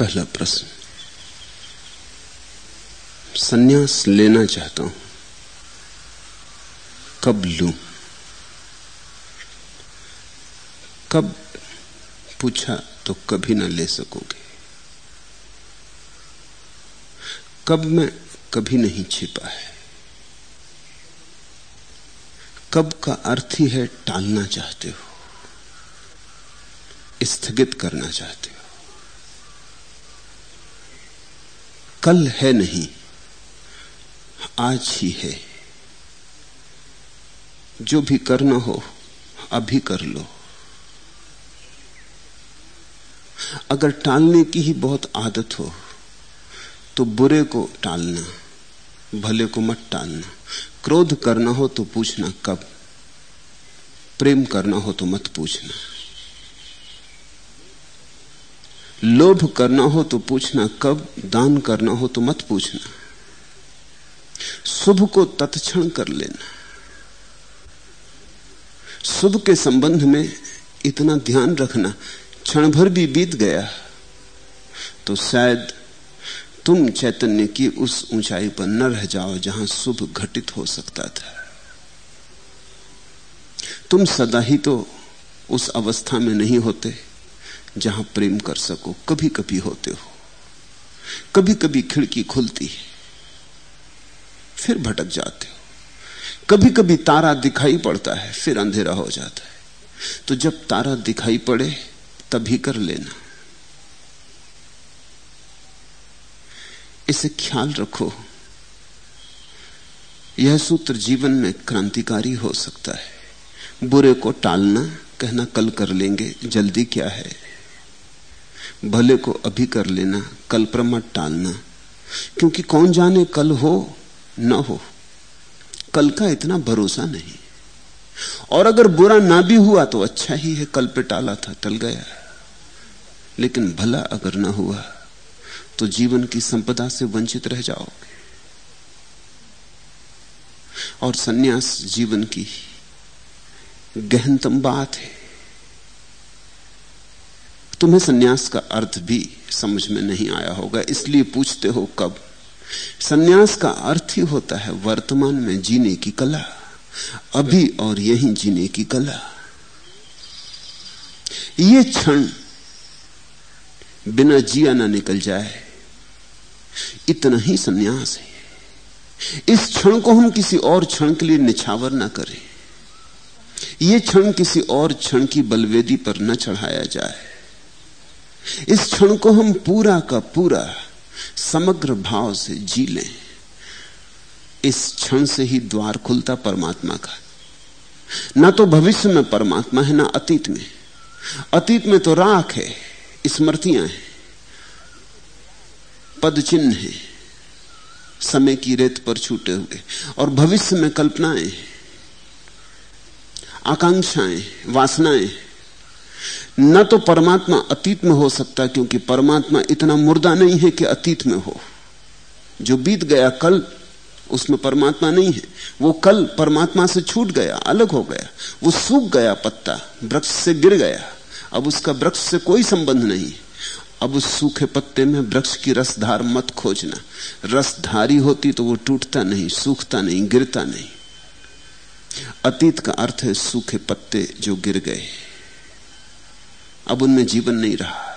पहला प्रश्न। सन्यास लेना चाहता हूँ। कब लू? कब पूछा तो कभी ना ले सकोगे। कब में कभी नहीं छिपा है। कब का अर्थ ही है टालना चाहते हो। स्थगित करना चाहते हो। कल है नहीं, आज ही है। जो भी करना हो, अभी कर लो। अगर टालने की ही बहुत आदत हो तो बुरे को टालना, भले को मत टालना। क्रोध करना हो तो पूछना कब, प्रेम करना हो तो मत पूछना। लोभ करना हो तो पूछना, कब दान करना हो तो मत पूछना। शुभ को तत्क्षण कर लेना। शुभ के संबंध में इतना ध्यान रखना क्षण भर भी बीत गया तो शायद तुम चैतन्य की उस ऊंचाई पर न रह जाओ जहाँ शुभ घटित हो सकता था। तुम सदा ही तो उस अवस्था में नहीं होते। जहाँ प्रेम कर सको कभी कभी होते हो। कभी कभी खिड़की खुलती है, फिर भटक जाते हो। कभी कभी तारा दिखाई पड़ता है, फिर अंधेरा हो जाता है। तो जब तारा दिखाई पड़े, तभी कर लेना। इसे ख्याल रखो। यह सूत्र जीवन में क्रांतिकारी हो सकता है। बुरे को टालना, कहना कल कर लेंगे, जल्दी क्या है? भले को अभी कर लेना, कल पर मत टालना। क्योंकि कौन जाने कल हो, न हो। कल का इतना भरोसा नहीं। और अगर बुरा ना भी हुआ तो अच्छा ही है, कल पे टाला था, टल गया। लेकिन भला अगर ना हुआ तो जीवन की संपदा से वंचित रह जाओगे। और सन्यास जीवन की गहनतम बात है। तुम्हें सन्यास का अर्थ भी समझ में नहीं आया होगा, इसलिए पूछते हो कब? सन्यास का अर्थ ही होता है वर्तमान में जीने की कला, अभी और यही जीने की कला। ये क्षण बिना जिया ना निकल जाए, इतना ही सन्यास है। इस क्षण को हम किसी और क्षण के लिए निछावर ना करें। यह क्षण किसी और क्षण की बलवेदी पर न चढ़ाया जाए। इस क्षण को हम पूरा का पूरा समग्र भाव से जी लें। इस क्षण से ही द्वार खुलता परमात्मा का। ना तो भविष्य में परमात्मा है, ना अतीत में। अतीत में तो राख है, स्मृतियाँ हैं पद चिन्ह है, समय की रेत पर छूटे हुए। और भविष्य में कल्पनाएँ आकांक्षाएँ वासनाएँ न तो परमात्मा अतीत में हो सकता क्योंकि परमात्मा इतना मुर्दा नहीं है कि अतीत में हो। जो बीत गया कल, उसमें परमात्मा नहीं है। वो कल परमात्मा से छूट गया, अलग हो गया। वो सूख गया पत्ता, वृक्ष से गिर गया। अब उसका वृक्ष से कोई संबंध नहीं। अब उस सूखे पत्ते में वृक्ष की रसधार मत खोजना। रसधारी होती तो वो टूटता नहीं, सूखता नहीं, गिरता नहीं। अतीत का अर्थ है सूखे पत्ते जो गिर गए। अब उनमें जीवन नहीं रहा।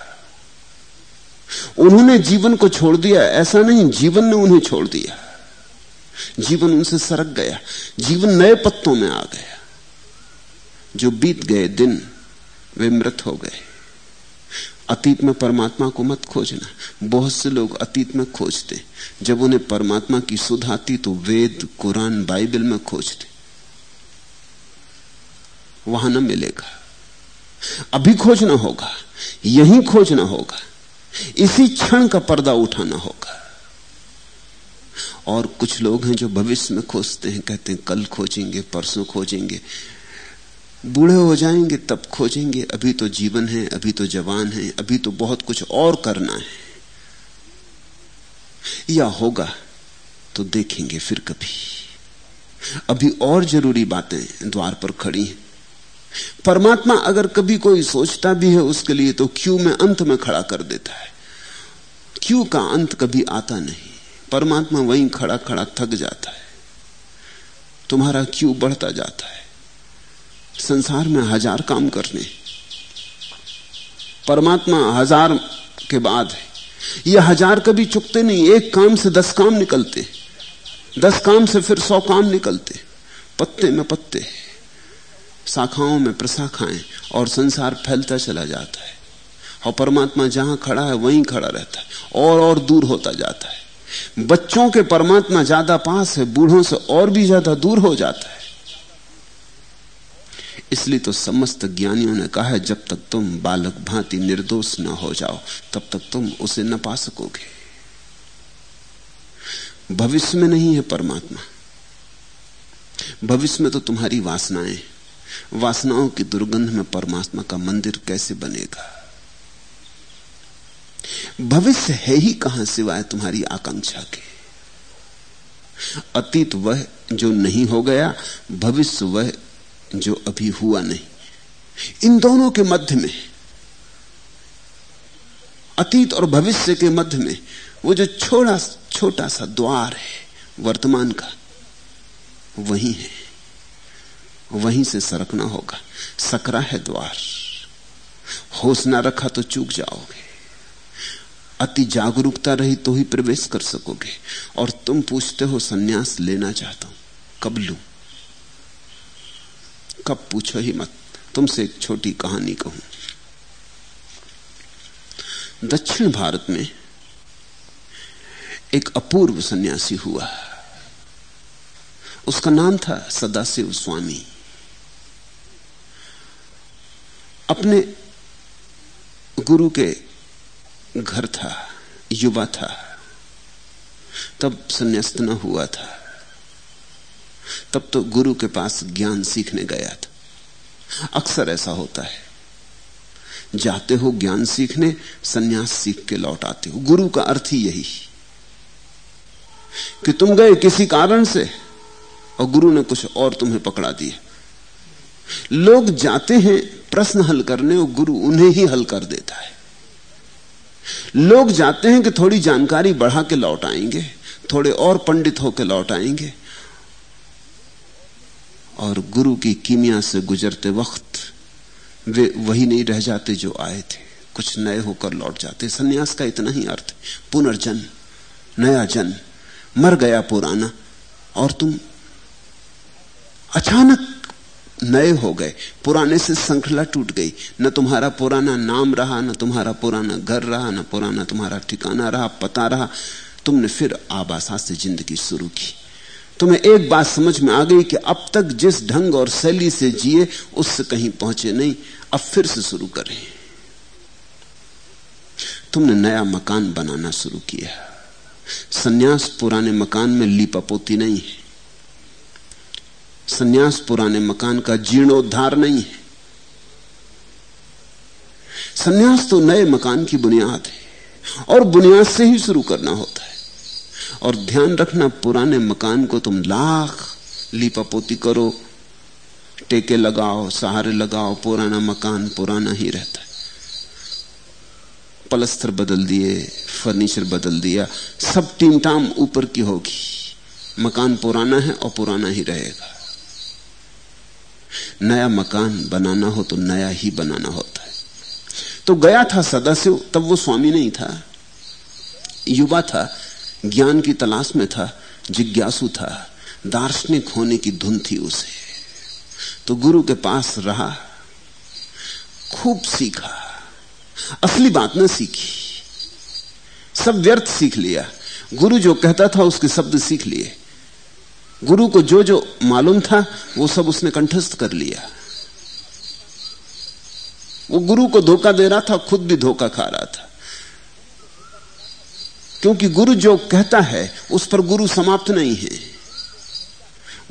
उन्होंने जीवन को छोड़ दिया, ऐसा नहीं, जीवन ने उन्हें छोड़ दिया। जीवन उनसे सरक गया, जीवन नए पत्तों में आ गया। जो बीत गए दिन, वे मृत हो गए। अतीत में परमात्मा को मत खोजना। बहुत से लोग अतीत में खोजते। जब उन्हें परमात्मा की सुध आती तो वेद, कुरान, बाइबल में खोजते। वहाँ न मिलेगा। अभी खोजना होगा, यही खोजना होगा। इसी क्षण का पर्दा उठाना होगा। और कुछ लोग हैं जो भविष्य में खोजते हैं, कहते हैं, कल खोजेंगे, परसों खोजेंगे। बूढ़े हो जाएँगे, तब खोजेंगे। अभी तो जीवन है, अभी तो जवान है, अभी तो बहुत कुछ और करना है। या होगा तो देखेंगे फिर कभी। अभी और ज़रूरी बातें द्वार पर खड़ी हैं। परमात्मा अगर कभी कोई सोचता भी है उसके लिए तो क्यू में अंत में खड़ा कर देता है? क्यों का अंत कभी आता नहीं? परमात्मा वहीं खड़ा खड़ा थक जाता है। तुम्हारा क्यों बढ़ता जाता है? संसार में हज़ार काम करने। परमात्मा हज़ार के बाद है। ये हज़ार कभी चुकते नहीं, एक काम से दस काम निकलते। दस काम से फिर सौ काम निकलते। पत्ते में पत्ते शाखाओं में प्रशाखाएँ और संसार फैलता चला जाता है। और परमात्मा जहाँ खड़ा है, वहीं खड़ा रहता है और और दूर होता जाता है। बच्चों के परमात्मा ज़्यादा पास है, बूढ़ों से और भी ज़्यादा दूर हो जाता है। इसलिए तो समस्त ज्ञानियों ने कहा है, जब तक तुम बालक भांति निर्दोष न हो जाओ, तब तक तुम उसे न पा सकोगे। भविष्य में नहीं है परमात्मा। भविष्य में तो तुम्हारी वासनाएँ वासनाओं की दुर्गंध में परमात्मा का मंदिर कैसे बनेगा? भविष्य है ही कहाँ सिवाय तुम्हारी आकांक्षा के? अतीत वह जो नहीं हो गया, भविष्य वह जो अभी हुआ नहीं। इन दोनों के मध्य में, अतीत और भविष्य के मध्य में, वो जो छोटा छोटा सा द्वार है, वर्तमान का, वही है। वहीं से सरकना होगा। सकरा है द्वार। होश ना रखा तो चूक जाओगे। अति जागरूकता रही तो ही प्रवेश कर सकोगे। और तुम पूछते हो, सन्यास लेना चाहता हूँ। कब लू? कब पूछो ही मत। तुमसे एक छोटी कहानी कहूँ। दक्षिण भारत में एक अपूर्व सन्यासी हुआ। उसका नाम था सदाशिव स्वामी। अपने गुरु के घर था, युवा था, तब संन्यास्त न हुआ था, तब तो गुरु के पास ज्ञान सीखने गया था। अक्सर ऐसा होता है, जाते हो ज्ञान सीखने, सन्यास सीख के लौट आते हो। गुरु का अर्थ ही यही, कि तुम गए किसी कारण से, और गुरु ने कुछ और तुम्हें पकड़ा दिया। लोग जाते हैं, प्रश्न हल करने और गुरु उन्हें ही हल कर देता है। लोग जाते हैं कि थोड़ी जानकारी बढ़ा के लौट आएँगे, थोड़े और पंडित होकर लौट आएँगे। और गुरु की कीमिया से गुजरते वक्त वे वही नहीं रह जाते जो आए थे। कुछ नए होकर लौट जाते। सन्यास का इतना ही अर्थ पुनर्जन्म, नया जन्म, मर गया पुराना। और तुम अचानक नए हो गए। पुराने से श्रृंखला टूट गई। न तुम्हारा पुराना नाम रहा, न तुम्हारा पुराना घर रहा, न पुराना तुम्हारा ठिकाना रहा, पता रहा। तुमने फिर आबासा से ज़िंदगी शुरू की। तुम्हें एक बात समझ में आ गई कि अब तक जिस ढंग और शैली से जिए, उससे कहीं पहुँचे नहीं। अब फिर से शुरू करें। तुमने नया मकान बनाना शुरू किया। सन्यास पुराने मकान में लीपापोती नहीं है। सन्यास पुराने मकान का जीर्णोद्धार नहीं है। सन्यास तो नए मकान की बुनियाद है और बुनियाद से ही शुरू करना होता है। और ध्यान रखना, पुराने मकान को तुम लाख लीपापोती करो, टेके लगाओ, सहारे लगाओ, पुराना मकान पुराना ही रहता है। पलस्तर बदल दिए, फर्नीचर बदल दिया, सब टीम टाम ऊपर की होगी। मकान पुराना है और पुराना ही रहेगा। नया मकान बनाना हो तो नया ही बनाना होता है। तो गया था सदस्य तब वो स्वामी नहीं था। युवा था, ज्ञान की तलाश में था, जिज्ञासु था, दार्शनिक होने की धुन थी उसे। तो गुरु के पास रहा, खूब सीखा, असली बात न सीखी, सब व्यर्थ सीख लिया। गुरु जो कहता था उसके शब्द सीख लिए। गुरु को जो जो मालूम था, वो सब उसने कंठस्थ कर लिया। वो गुरु को धोखा दे रहा था, खुद भी धोखा खा रहा था। क्योंकि गुरु जो कहता है, उस पर गुरु समाप्त नहीं है।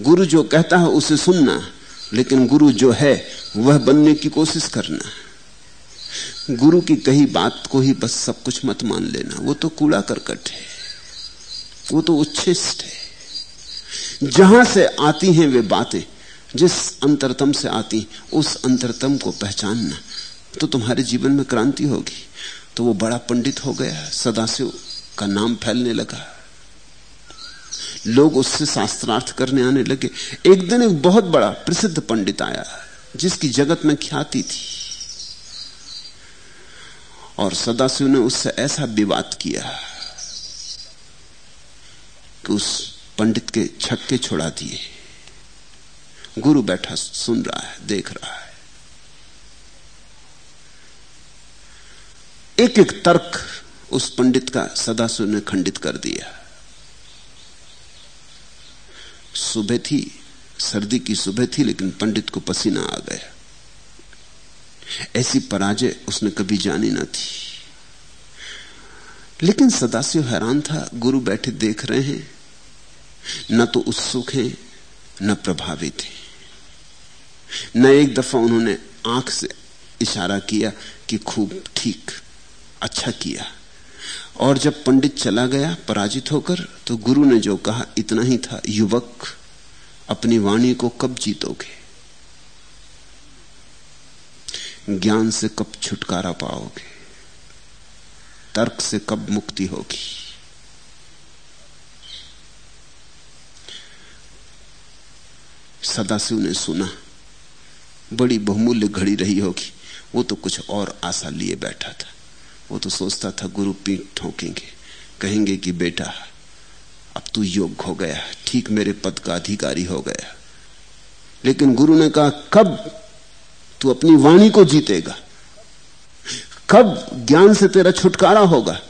गुरु जो कहता है, उसे सुनना, लेकिन गुरु जो है, वह बनने की कोशिश करना। गुरु की कही बात को ही बस सब कुछ मत मान लेना। वो तो कूड़ा करकट है। वो तो उच्छिष्ट है। जहाँ से आती हैं वे बातें, जिस अंतरतम से आती, उस अंतरतम को पहचानना तो तुम्हारे जीवन में क्रांति होगी। तो वो बड़ा पंडित हो गया, सदाशिव का नाम फैलने लगा। लोग उससे शास्त्रार्थ करने आने लगे। एक दिन एक बहुत बड़ा, प्रसिद्ध पंडित आया, जिसकी जगत में ख्याति थी। और सदाशिव ने उससे ऐसा विवाद किया कि उस पंडित के छक्के छोड़ा दिए। गुरु बैठा सुन रहा है, देख रहा है। एक एक तर्क उस पंडित का सदाशिव ने खंडित कर दिया। सुबह थी, सर्दी की सुबह थी, लेकिन पंडित को पसीना आ गया। ऐसी पराजय उसने कभी जानी ना थी। लेकिन सदाशिव हैरान था, गुरु बैठे देख रहे हैं न तो उत्सुक हैं, न प्रभावित हैं। न एक दफ़ा उन्होंने आँख से इशारा किया कि खूब ठीक अच्छा किया। और जब पंडित चला गया, पराजित होकर तो गुरु ने जो कहा, इतना ही था, युवक अपनी वाणी को कब जीतोगे? ज्ञान से कब छुटकारा पाओगे? तर्क से कब मुक्ति होगी? सदाशिव ने सुना। बड़ी बहुमूल्य घड़ी रही होगी। वो तो कुछ और आशा लिए बैठा था। वो तो सोचता था, गुरु पीठ ठोकेंगे। कहेंगे कि, बेटा, अब तू योग्य हो गया ठीक मेरे पद का अधिकारी हो गया लेकिन गुरु ने कहा, कब तू अपनी वाणी को जीतेगा? कब ज्ञान से तेरा छुटकारा होगा?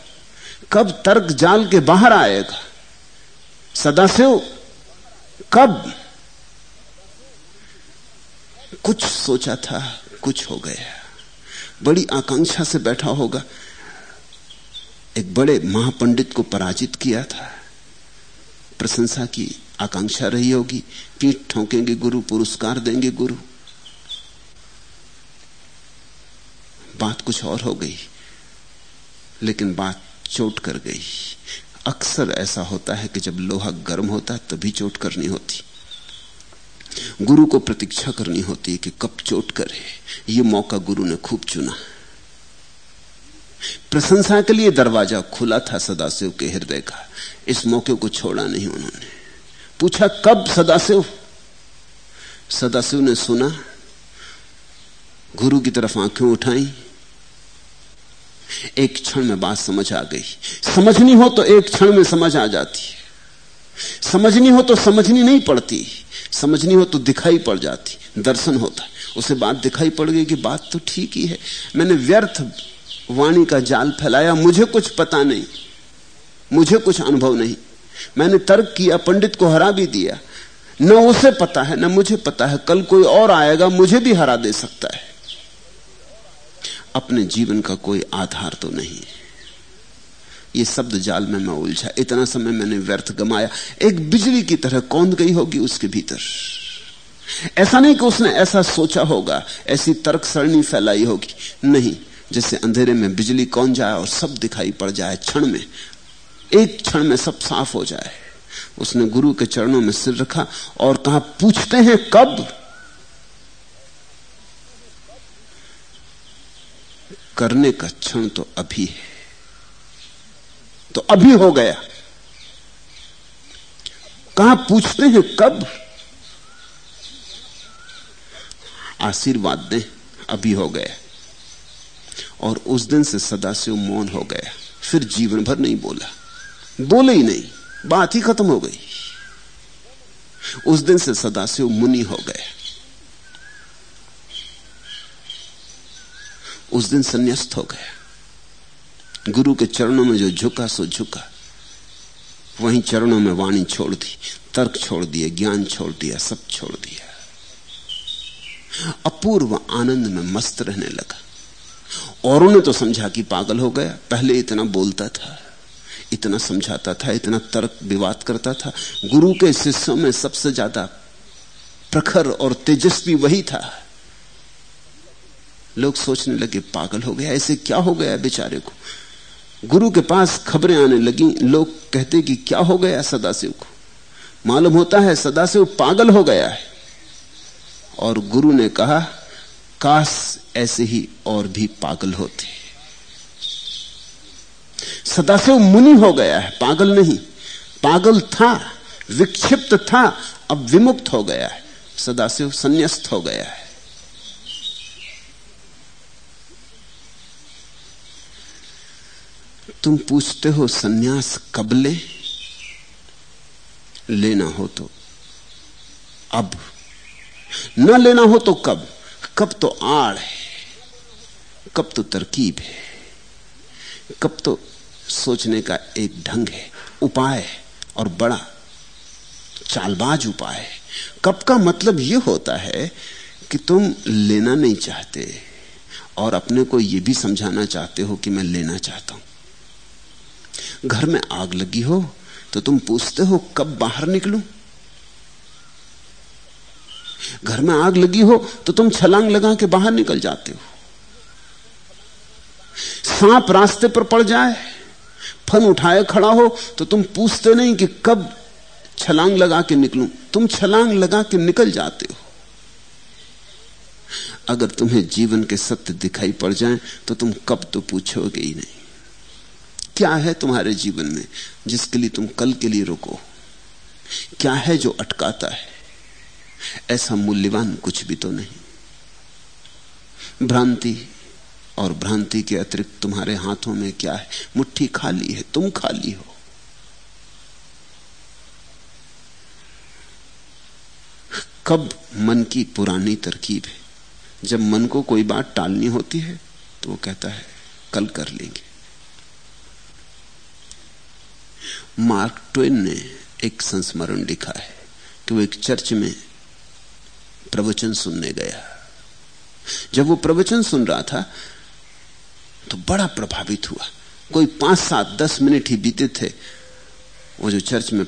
कब तर्क जाल के बाहर आएगा? सदाशिव कब? कुछ सोचा था, कुछ हो गया। बड़ी आकांक्षा से बैठा होगा। एक बड़े महापंडित को पराजित किया था। प्रशंसा की आकांक्षा रही होगी। पीठ ठोकेंगे गुरु, पुरस्कार देंगे गुरु। बात कुछ और हो गई, लेकिन बात चोट कर गई। अक्सर ऐसा होता है कि जब लोहा गर्म होता तभी चोट करनी होती। गुरु को प्रतीक्षा करनी होती है कि कब चोट करे। ये मौका गुरु ने खूब चुना। प्रशंसा के लिए दरवाज़ा खुला था सदाशिव के हृदय का। इस मौके को छोड़ा नहीं उन्होंने। पूछा, कब सदाशिव? सदाशिव ने सुना। गुरु की तरफ़ आँखें उठाई। एक क्षण में बात समझ आ गई। समझनी हो तो एक क्षण में समझ आ जाती समझनी हो तो समझनी नहीं पड़ती। समझनी हो तो दिखाई पड़ जाती, दर्शन होता है। उसे बात दिखाई पड़ गई कि बात तो ठीक ही है। मैंने व्यर्थ वाणी का जाल फैलाया, मुझे कुछ पता नहीं, मुझे कुछ अनुभव नहीं। मैंने तर्क किया, पंडित को हरा भी दिया। न उसे पता है, न मुझे पता है। कल कोई और आएगा, मुझे भी हरा दे सकता है। अपने जीवन का कोई आधार तो नहीं है। ये शब्द जाल में मैं उलझा। इतना समय मैंने व्यर्थ गमाया। एक बिजली की तरह कौंध गई होगी उसके भीतर। ऐसा नहीं कि उसने ऐसा सोचा होगा, ऐसी तर्क सरणी फैलाई होगी। नहीं, जैसे अंधेरे में बिजली कौन जाए और सब दिखाई पड़ जाए क्षण में, एक क्षण में सब साफ़ हो जाए। उसने गुरु के चरणों में सिर रखा और कहा, पूछते हैं कब? करने का क्षण तो अभी है। तो अभी हो गया। कहा पूछते हैं कब? आशीर्वाद दें, अभी हो गया। और उस दिन से सदाशिव मौन हो गया। फिर जीवन भर नहीं बोला। बोले ही नहीं। बात ही खत्म हो गई। उस दिन से सदाशिव मुनि हो गए। उस दिन संन्यास्त हो गया गुरु के चरणों में जो झुका, सो झुका। वहीं चरणों में वाणी छोड़ दी, तर्क छोड़ दिए ज्ञान छोड़ दिया, सब छोड़ दिया। अपूर्व आनंद में मस्त रहने लगा। औरों ने तो समझा कि पागल हो गया। पहले इतना बोलता था, इतना समझाता था, इतना तर्क विवाद करता था। गुरु के शिष्यों में सबसे ज़्यादा प्रखर और तेजस्वी वही था। लोग सोचने लगे, पागल हो गया, ऐसे क्या हो गया बेचारे को? गुरु के पास खबरें आने लगी, लोग कहते कि क्या हो गया सदाशिव को? मालूम होता है सदाशिव पागल हो गया है। और गुरु ने कहा, काश ऐसे ही और भी पागल होते। सदाशिव मुनि हो गया है, पागल नहीं। पागल था, विक्षिप्त था, अब विमुक्त हो गया है। सदाशिव संन्यास्त हो गया है। तुम पूछते हो, सन्यास कब ले? लेना हो तो अब। न लेना हो तो कब? कब तो आड़ है, कब तो तरकीब है, कब तो सोचने का एक ढंग है, उपाय है और बड़ा चालबाज उपाय है। कब का मतलब यह होता है कि तुम लेना नहीं चाहते और अपने को यह भी समझाना चाहते हो कि मैं लेना चाहता हूँ। घर में आग लगी हो तो तुम पूछते हो, कब बाहर निकलूं? घर में आग लगी हो तो तुम छलांग लगा के बाहर निकल जाते हो। सांप रास्ते पर पड़ जाए, फन उठाए खड़ा हो तो तुम पूछते नहीं कि कब छलांग लगा के निकलूं। तुम छलांग लगा के निकल जाते हो। अगर तुम्हें जीवन के सत्य दिखाई पड़ जाएँ तो तुम कब तो पूछोगे ही नहीं। क्या है तुम्हारे जीवन में जिसके लिए तुम कल के लिए रुको? क्या है जो अटकाता है? ऐसा मूल्यवान कुछ भी तो नहीं। भ्रांति और भ्रांति के अतिरिक्त तुम्हारे हाथों में क्या है? मुट्ठी खाली है, तुम खाली हो। कब मन की पुरानी तरकीब है? जब मन को कोई बात टालनी होती है तो वो कहता है, कल कर लेंगे। मार्क ट्वेन ने एक संस्मरण लिखा है कि वो एक चर्च में प्रवचन सुनने गया। जब वो प्रवचन सुन रहा था तो बड़ा प्रभावित हुआ। कोई पाँच, सात, दस मिनट ही बीते थे। वो जो चर्च में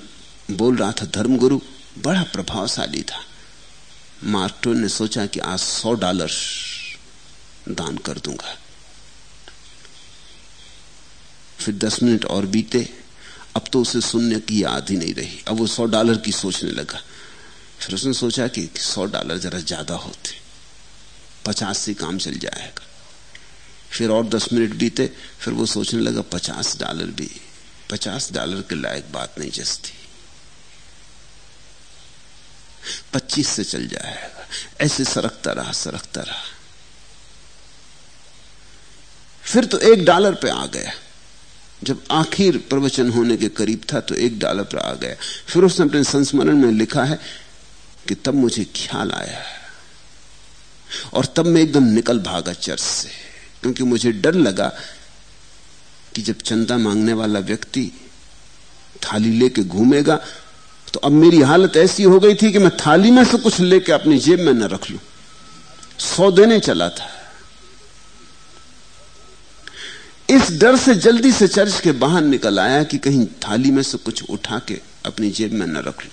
बोल रहा था, धर्मगुरु, बड़ा प्रभावशाली था। मार्क ट्वेन ने सोचा कि आज सौ डॉलर दान कर दूँगा। फिर दस मिनट और बीते। अब तो उसे सुनने की याद ही नहीं रही। अब वो सौ डॉलर की सोचने लगा। फिर उसने सोचा कि सौ डॉलर जरा ज़्यादा होते। पचास से काम चल जाएगा। फिर और दस मिनट बीते, फिर वो सोचने लगा, पचास डॉलर भी। पचास डॉलर के लायक बात नहीं जसती। पच्चीस से चल जाएगा। ऐसे सरकता रहा सरकता रहा। फिर तो एक डॉलर पे आ गया। जब आखिर प्रवचन होने के करीब था तो एक डॉलर पर आ गया। फिर उसने अपने संस्मरण में लिखा है कि तब मुझे ख्याल आया और तब मैं एकदम निकल भागा चर्च से, क्योंकि मुझे डर लगा कि जब चंदा मांगने वाला व्यक्ति थाली लेके घूमेगा तो अब मेरी हालत ऐसी हो गई थी कि मैं थाली में से कुछ लेके अपनी जेब में न रख लू। सौ देने चला था। इस डर से जल्दी से चर्च के बाहर निकल आया कि कहीं थाली में से कुछ उठा के अपनी जेब में न रख लू।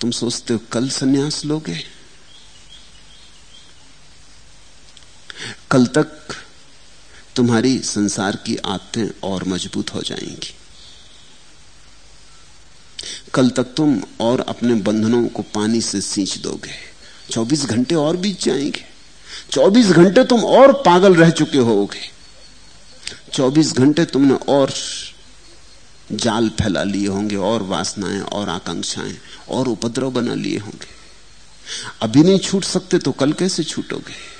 तुम सोचते हो कल सन्यास लोगे? कल तक तुम्हारी संसार की आदतें और मज़बूत हो जाएँगी। कल तक तुम और अपने बंधनों को पानी से सींच दोगे। 24 घंटे और बीत जाएँगे। 24 घंटे तुम और पागल रह चुके होगे। 24 घंटे तुमने और जाल फैला लिए होंगे, और वासनाएँ, और आकांक्षाएँ, और उपद्रव बना लिए होंगे। अभी नहीं छूट सकते तो कल कैसे छूटोगे?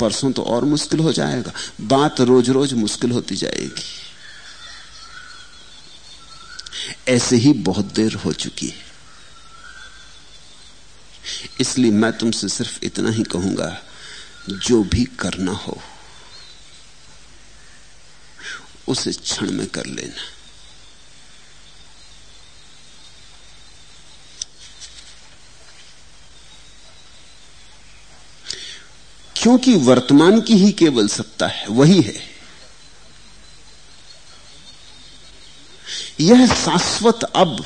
परसों तो और मुश्किल हो जाएगा, बात रोज रोज मुश्किल होती जाएगी। ऐसे ही बहुत देर हो चुकी है। इसलिए मैं तुमसे सिर्फ़ इतना ही कहूँगा, जो भी करना हो, उसे क्षण में कर लेना। क्योंकि वर्तमान की ही केवल सत्ता है, वही है। यह शाश्वत अब,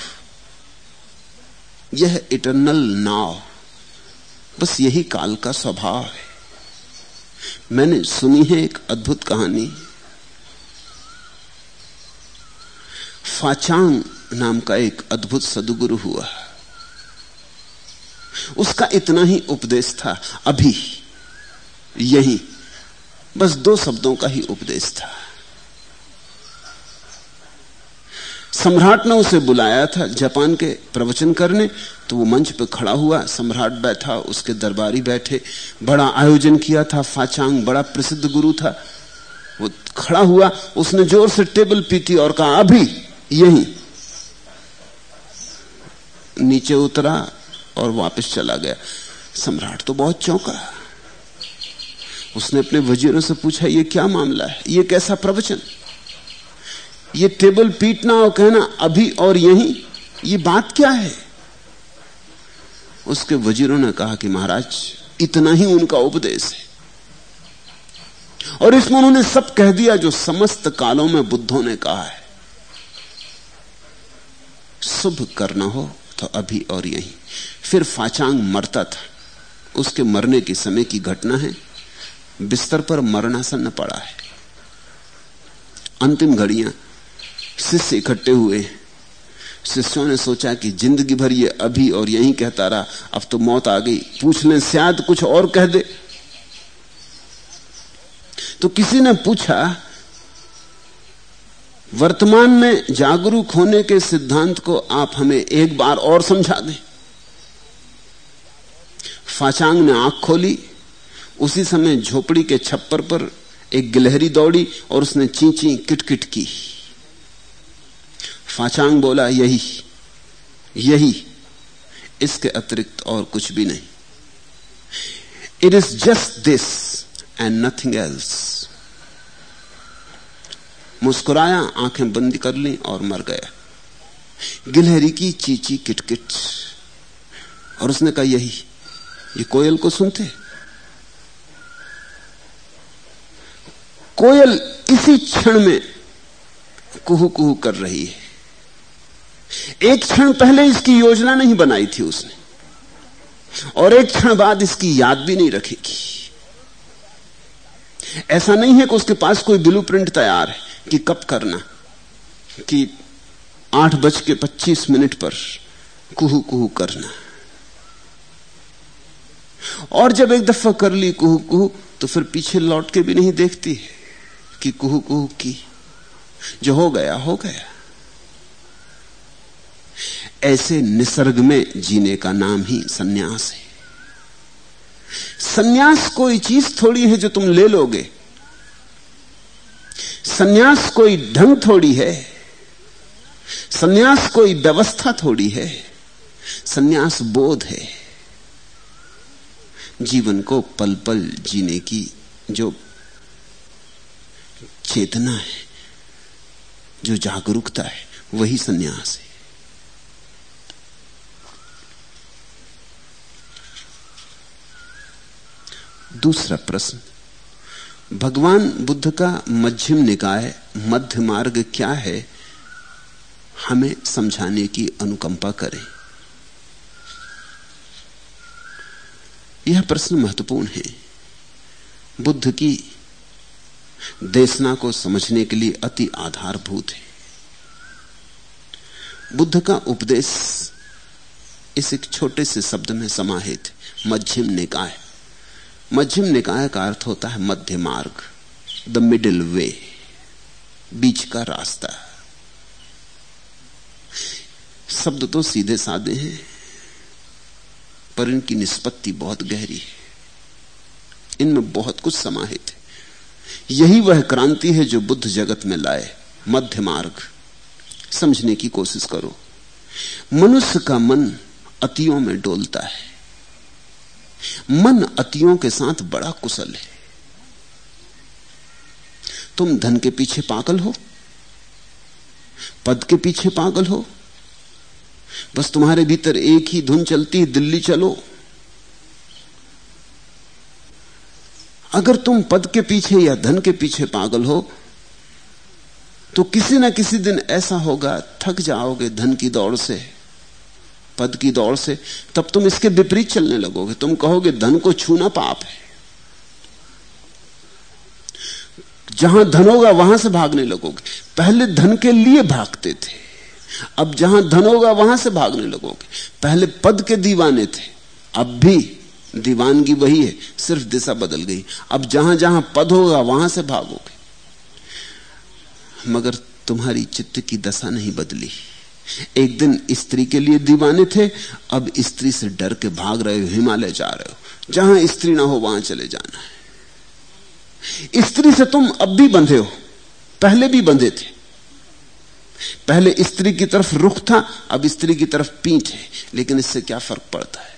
यह इटरनल नाव बस यही काल का स्वभाव है। मैंने सुनी है एक अद्भुत कहानी। फाचांग नाम का एक अद्भुत सदगुरु हुआ। उसका इतना ही उपदेश था, अभी। यही, बस दो शब्दों का ही उपदेश था। सम्राट ने उसे बुलाया था जापान के प्रवचन करने तो वो मंच पर खड़ा हुआ, सम्राट बैठा, उसके दरबारी बैठे, बड़ा आयोजन किया था, फाचांग बड़ा प्रसिद्ध गुरु था। वो खड़ा हुआ, उसने ज़ोर से टेबल पीटी और कहा, अभी, यही। नीचे उतरा और वापस चला गया। सम्राट तो बहुत चौंका। उसने अपने वजीरों से पूछा, ये क्या मामला है? ये कैसा प्रवचन? ये टेबल पीटना और कहना, अभी और यहीं, ये बात क्या है? उसके वजीरों ने कहा कि महाराज, इतना ही उनका उपदेश है। और इसमें उन्होंने सब कह दिया जो समस्त कालों में बुद्धों ने कहा है। शुभ करना हो तो अभी और यहीं। फिर फाचांग मरता था। उसके मरने के समय की घटना है। बिस्तर पर मरणासन पड़ा है। अंतिम घड़ियाँ शिष्य इकट्ठे हुए। शिष्यों ने सोचा कि ज़िंदगी भर ये अभी और यही कहता रहा, अब तो मौत आ गई। पूछ ले शायद कुछ और कह दे। तो किसी ने पूछा, वर्तमान में जागरूक होने के सिद्धांत को आप हमें एक बार और समझा दें। फाचांग ने आँख खोली, उसी समय झोपड़ी के छप्पर पर एक गिलहरी दौड़ी और उसने चींची, किटकिट की। फाचांग बोला, यही यही, इसके अतिरिक्त और कुछ भी नहीं। It is just this and nothing else मुस्कुराया, आँखें बंद कर ली और मर गया। गिलहरी की चीची किटकिट। और उसने कहा, यही, ये कोयल को सुनते? कोयल इसी क्षण में कुहू कुहू कर रही है। एक क्षण पहले इसकी योजना नहीं बनाई थी उसने। और एक क्षण बाद इसकी याद भी नहीं रखेगी। ऐसा नहीं है कि उसके पास कोई ब्लू प्रिंट तैयार है कि कब करना, कि आठ बज के पच्चीस मिनट पर कुहू कुहू करना। और जब एक दफ़ा कर ली कुहू कुहू तो फिर पीछे लौट के भी नहीं देखती कि कुहू कुहू की। जो हो गया हो गया। ऐसे निसर्ग में जीने का नाम ही सन्यास है। सन्यास कोई चीज़ थोड़ी है जो तुम ले लोगे। सन्यास कोई ढंग थोड़ी है। सन्यास कोई व्यवस्था थोड़ी है। सन्यास बोध है। जीवन को पल पल जीने की जो चेतना है, जो जागरूकता है, वही सन्यास है। दूसरा प्रश्न। भगवान बुद्ध का मध्यम निकाय, मध्य मार्ग क्या है? हमें समझाने की अनुकंपा करें। यह प्रश्न महत्वपूर्ण है। बुद्ध की देशना को समझने के लिए अति आधारभूत है। बुद्ध का उपदेश इस एक छोटे से शब्द में समाहित, मध्यम निकाय। मध्यम निकाय का अर्थ होता है मध्य मार्ग द मिडिल वे बीच का रास्ता। शब्द तो सीधे साधे हैं, पर इनकी निष्पत्ति बहुत गहरी है। इनमें बहुत कुछ समाहित है। यही वह क्रांति है जो बुद्ध जगत में लाए, मध्य मार्ग। समझने की कोशिश करो। मनुष्य का मन अतियों में डोलता है। मन अतियों के साथ बड़ा कुशल है। तुम धन के पीछे पागल हो, पद के पीछे पागल हो, बस तुम्हारे भीतर एक ही धुन चलती है दिल्ली चलो। अगर तुम पद के पीछे या धन के पीछे पागल हो तो किसी ना किसी दिन ऐसा होगा थक जाओगे धन की दौड़ से। पद की दौड़ से, तब तुम इसके विपरीत चलने लगोगे। तुम कहोगे, धन को छूना पाप है। जहाँ धन होगा, वहाँ से भागने लगोगे। पहले धन के लिए भागते थे। अब जहाँ धन होगा, वहाँ से भागने लगोगे। पहले पद के दीवाने थे। अब भी दीवानगी वही है, सिर्फ़ दिशा बदल गई। अब जहाँ जहाँ पद होगा, वहाँ से भागोगे। मगर तुम्हारी चित्त की दशा नहीं बदली। एक दिन स्त्री के लिए दीवाने थे, अब स्त्री से डर के भाग रहे हो, हिमालय जा रहे हो। जहाँ स्त्री ना हो, वहाँ चले जाना है। स्त्री से तुम अब भी बंधे हो, पहले भी बंधे थे। पहले स्त्री की तरफ़ रुख था, अब स्त्री की तरफ़ पीठ है, लेकिन इससे क्या फ़र्क पड़ता है?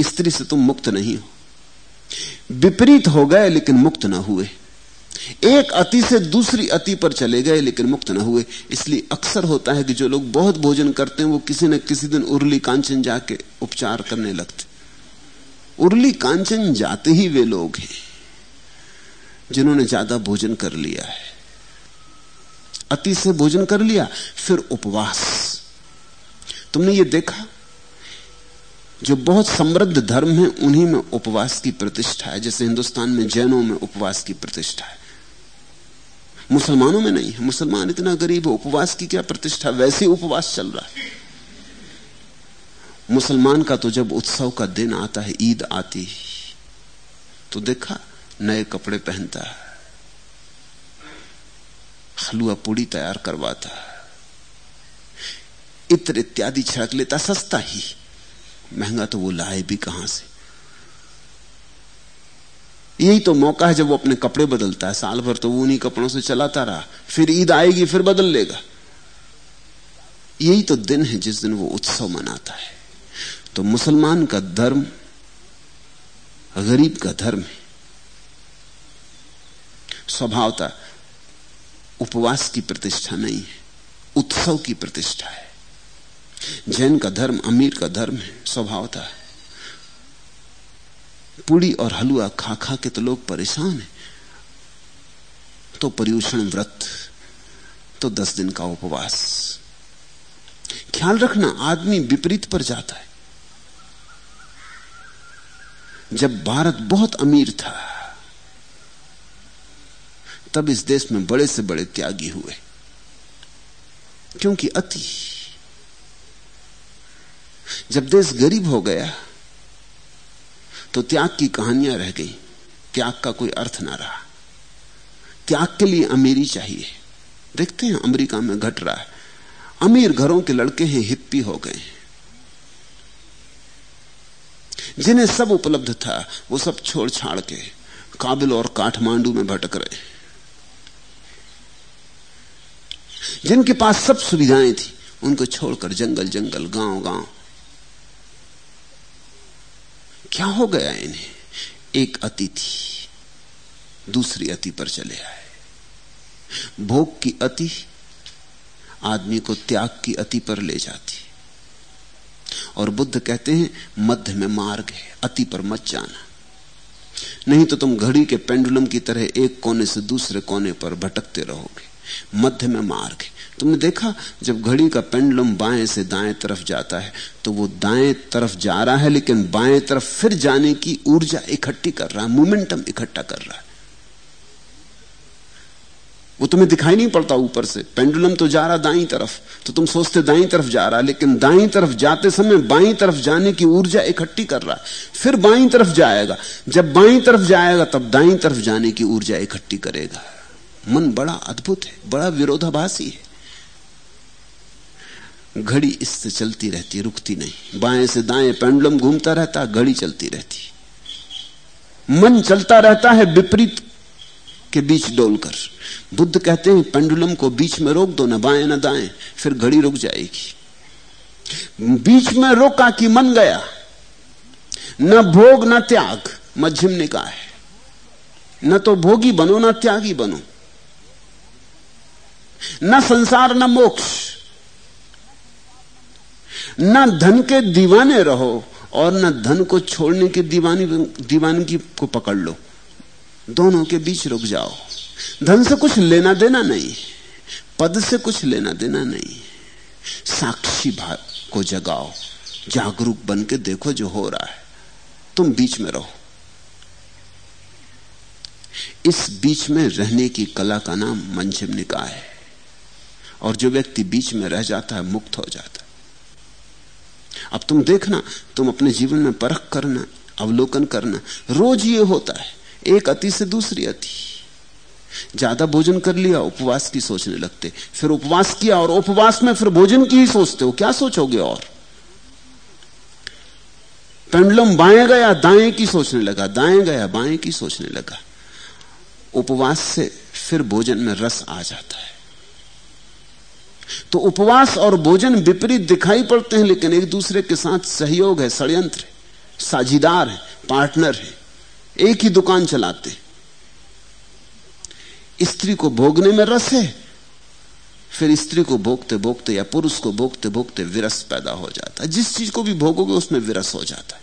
स्त्री से तुम मुक्त नहीं हो। विपरीत हो गए, लेकिन मुक्त ना हुए। एक अति से दूसरी अति पर चले गए, लेकिन मुक्त न हुए। इसलिए अक्सर होता है कि जो लोग बहुत भोजन करते हैं, वो किसी न किसी दिन उर्ली कांचन जाके उपचार करने लगते। उर्ली कांचन जाते ही वे लोग हैं, जिन्होंने ज़्यादा भोजन कर लिया है। अति से भोजन कर लिया, फिर उपवास। तुमने ये देखा? जो बहुत समृद्ध धर्म है, उन्हीं में उपवास की प्रतिष्ठा है, जैसे हिंदुस्तान में जैनों में उपवास की प्रतिष्ठा है। मुसलमानों में नहीं है। मुसलमान इतना गरीब है, उपवास की क्या प्रतिष्ठा? वैसे उपवास चल रहा है। मुसलमान का तो जब उत्सव का दिन आता है, ईद आती तो देखा नए कपड़े पहनता है हलुआ पूड़ी तैयार करवाता इत्र इत्यादि छिड़क लेता, सस्ता ही। महँगा तो वो लाए भी कहाँ से? यही तो मौका है जब वो अपने कपड़े बदलता है। साल भर तो वो उन्हीं कपड़ों से चलाता रहा। फिर ईद आएगी, फिर बदल लेगा। यही तो दिन है जिस दिन वो उत्सव मनाता है। तो मुसलमान का धर्म, गरीब का धर्म है। स्वभावता उपवास की प्रतिष्ठा नहीं है, उत्सव की प्रतिष्ठा है। जैन का धर्म, अमीर का धर्म है, स्वभावता। है पूड़ी और हलवा खा खा के तो लोग परेशान हैं। तो पर्यूषण व्रत तो दस दिन का उपवास। ख्याल रखना, आदमी विपरीत पर जाता है। जब भारत बहुत अमीर था, तब इस देश में बड़े से बड़े त्यागी हुए। क्योंकि अति। जब देश गरीब हो गया तो त्याग की कहानियाँ रह गई। त्याग का कोई अर्थ ना रहा। त्याग के लिए अमीरी चाहिए। देखते हैं अमेरिका में घट रहा है। अमीर घरों के लड़के हैं, हिप्पी हो गए जिन्हें सब उपलब्ध था, वो सब छोड़ छाड़ के काबिल और काठमांडू में भटक रहे जिनके पास सब सुविधाएँ थी, उनको छोड़कर जंगल जंगल गाँव गाँव क्या हो गया इन्हें? एक अति थी दूसरी अति पर चले आए। भोग की अति आदमी को त्याग की अति पर ले जाती। और बुद्ध कहते हैं, मध्य में मार्ग है, अति पर मत जाना। नहीं तो तुम घड़ी के पेंडुलम की तरह एक कोने से दूसरे कोने पर भटकते रहोगे। मध्य में मार्ग है। तुमने देखा, जब घड़ी का पेंडुलम बाएँ से दाएँ तरफ़ जाता है तो वो दाएँ तरफ़ जा रहा है, लेकिन बाएँ तरफ़ फिर जाने की ऊर्जा इकट्ठी कर रहा है, मोमेंटम इकट्ठा कर रहा है। वो तुम्हें दिखाई नहीं पड़ता ऊपर से। पेंडुलम तो जा रहा दाई तरफ़ तो तुम सोचते दाई तरफ़ जा रहा, लेकिन दाई तरफ़ जाते समय बाई तरफ़ जाने की ऊर्जा इकट्ठी कर रहा फिर बाई तरफ़ जाएगा। जब बाई तरफ़ जाएगा, तब दाई तरफ़ जाने की ऊर्जा इकट्ठी करेगा। मन बड़ा अद्भुत है, बड़ा विरोधाभासी है। घड़ी इससे चलती रहती, रुकती नहीं। बाएँ से दाएँ पेंडुलम घूमता रहता, घड़ी चलती रहती। मन चलता रहता है विपरीत के बीच डोलकर। बुद्ध कहते हैं, पेंडुलम को बीच में रोक दो, ना बाएँ, ना दाएँ, फिर घड़ी रुक जाएगी। बीच में रोका कि मन गया। न भोग, न त्याग, मध्यम निकाय न तो भोगी बनो, ना त्यागी बनो। न संसार, न मोक्ष। न धन के दीवाने रहो और ना धन को छोड़ने की दीवानी, दीवानगी को पकड़ लो। दोनों के बीच रुक जाओ। धन से कुछ लेना देना नहीं, पद से कुछ लेना देना नहीं। साक्षी भाव को जगाओ, जागरूक बन के देखो जो हो रहा है। तुम बीच में रहो। इस बीच में रहने की कला का नाम मंजिम निकाय है। और जो व्यक्ति बीच में रह जाता है, मुक्त हो जाता है। अब तुम देखना, तुम अपने जीवन में परख करना, अवलोकन करना। रोज ये होता है, एक अति से दूसरी अति। ज़्यादा भोजन कर लिया, उपवास की सोचने लगते। फिर उपवास किया और उपवास में फिर भोजन की ही सोचते हो, क्या सोचोगे और? पेंडलम बाएँ गया, दाएँ की सोचने लगा, दाएँ गया, बाएँ की सोचने लगा। उपवास से फिर भोजन में रस आ जाता है। तो उपवास और भोजन विपरीत दिखाई पड़ते हैं, लेकिन एक दूसरे के साथ सहयोग है, षड्यंत्र है, साझीदार है, पार्टनर है, एक ही दुकान चलाते स्त्री को भोगने में रस है, फिर स्त्री को भोगते भोगते या पुरुष को भोगते भोगते विरस पैदा हो जाता है। जिस चीज़ को भी भोगोगे, उसमें विरस हो जाता है।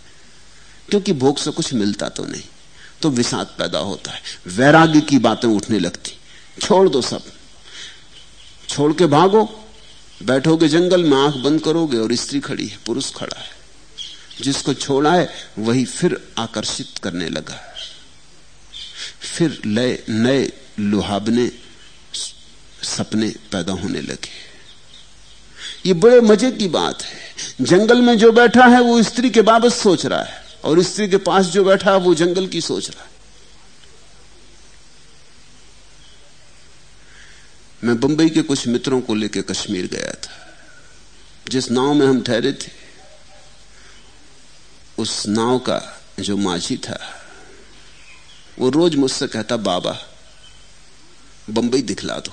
क्योंकि भोग से कुछ मिलता तो नहीं तो विषाद पैदा होता है, वैराग्य की बातें उठने लगती। छोड़ दो सब। छोड़ के भागो। बैठोगे जंगल में, आँख बंद करोगे और स्त्री खड़ी है, पुरुष खड़ा है। जिसको छोड़ा है, वही फिर आकर्षित करने लगा फिर लय, नए लुहाबने, सपने पैदा होने लगे। ये बड़े मज़े की बात है। जंगल में जो बैठा है, वो स्त्री के बाबत सोच रहा है और स्त्री के पास जो बैठा है, वो जंगल की सोच रहा है। मैं बंबई के कुछ मित्रों को लेकर कश्मीर गया था। जिस नाव में हम ठहरे थे, उस नाव का जो माझी था, वो रोज मुझसे कहता, बाबा, बंबई दिखला दो।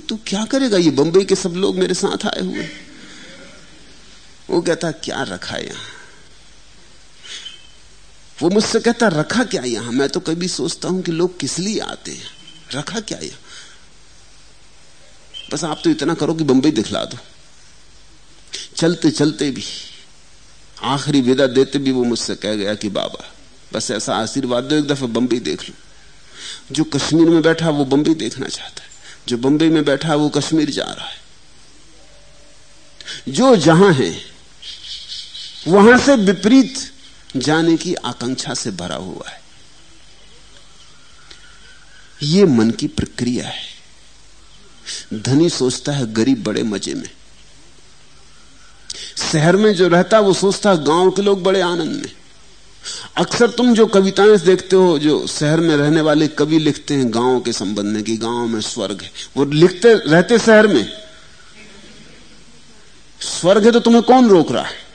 तू क्या करेगा? ये बंबई के सब लोग मेरे साथ आए हुए वो कहता, क्या रखा यहाँ? वो मुझसे कहता, रखा क्या यहाँ? मैं तो कभी सोचता हूँ कि लोग किस लिए आते हैं। रखा क्या यहाँ? बस आप तो इतना करो कि बंबई दिखला दो। चलते चलते भी, आखिरी विदा देते भी वो मुझसे कह गया कि बाबा, बस ऐसा आशीर्वाद दो, एक दफ़ा बंबई देख लो। जो कश्मीर में बैठा वो बंबई देखना चाहता है। जो बंबई में बैठा वो कश्मीर जा रहा है। जो जहाँ है, वहाँ से विपरीत जाने की आकांक्षा से भरा हुआ है। ये मन की प्रक्रिया है। धनी सोचता है गरीब बड़े मज़े में। शहर में जो रहता वो सोचता है गाँव के लोग बड़े आनंद में। अक्सर तुम जो कविताएँ देखते हो, जो शहर में रहने वाले कवि लिखते हैं, गाँव के संबंध में कि गाँव में स्वर्ग है। वो लिखते रहते शहर में। स्वर्ग है तो तुम्हें कौन रोक रहा है?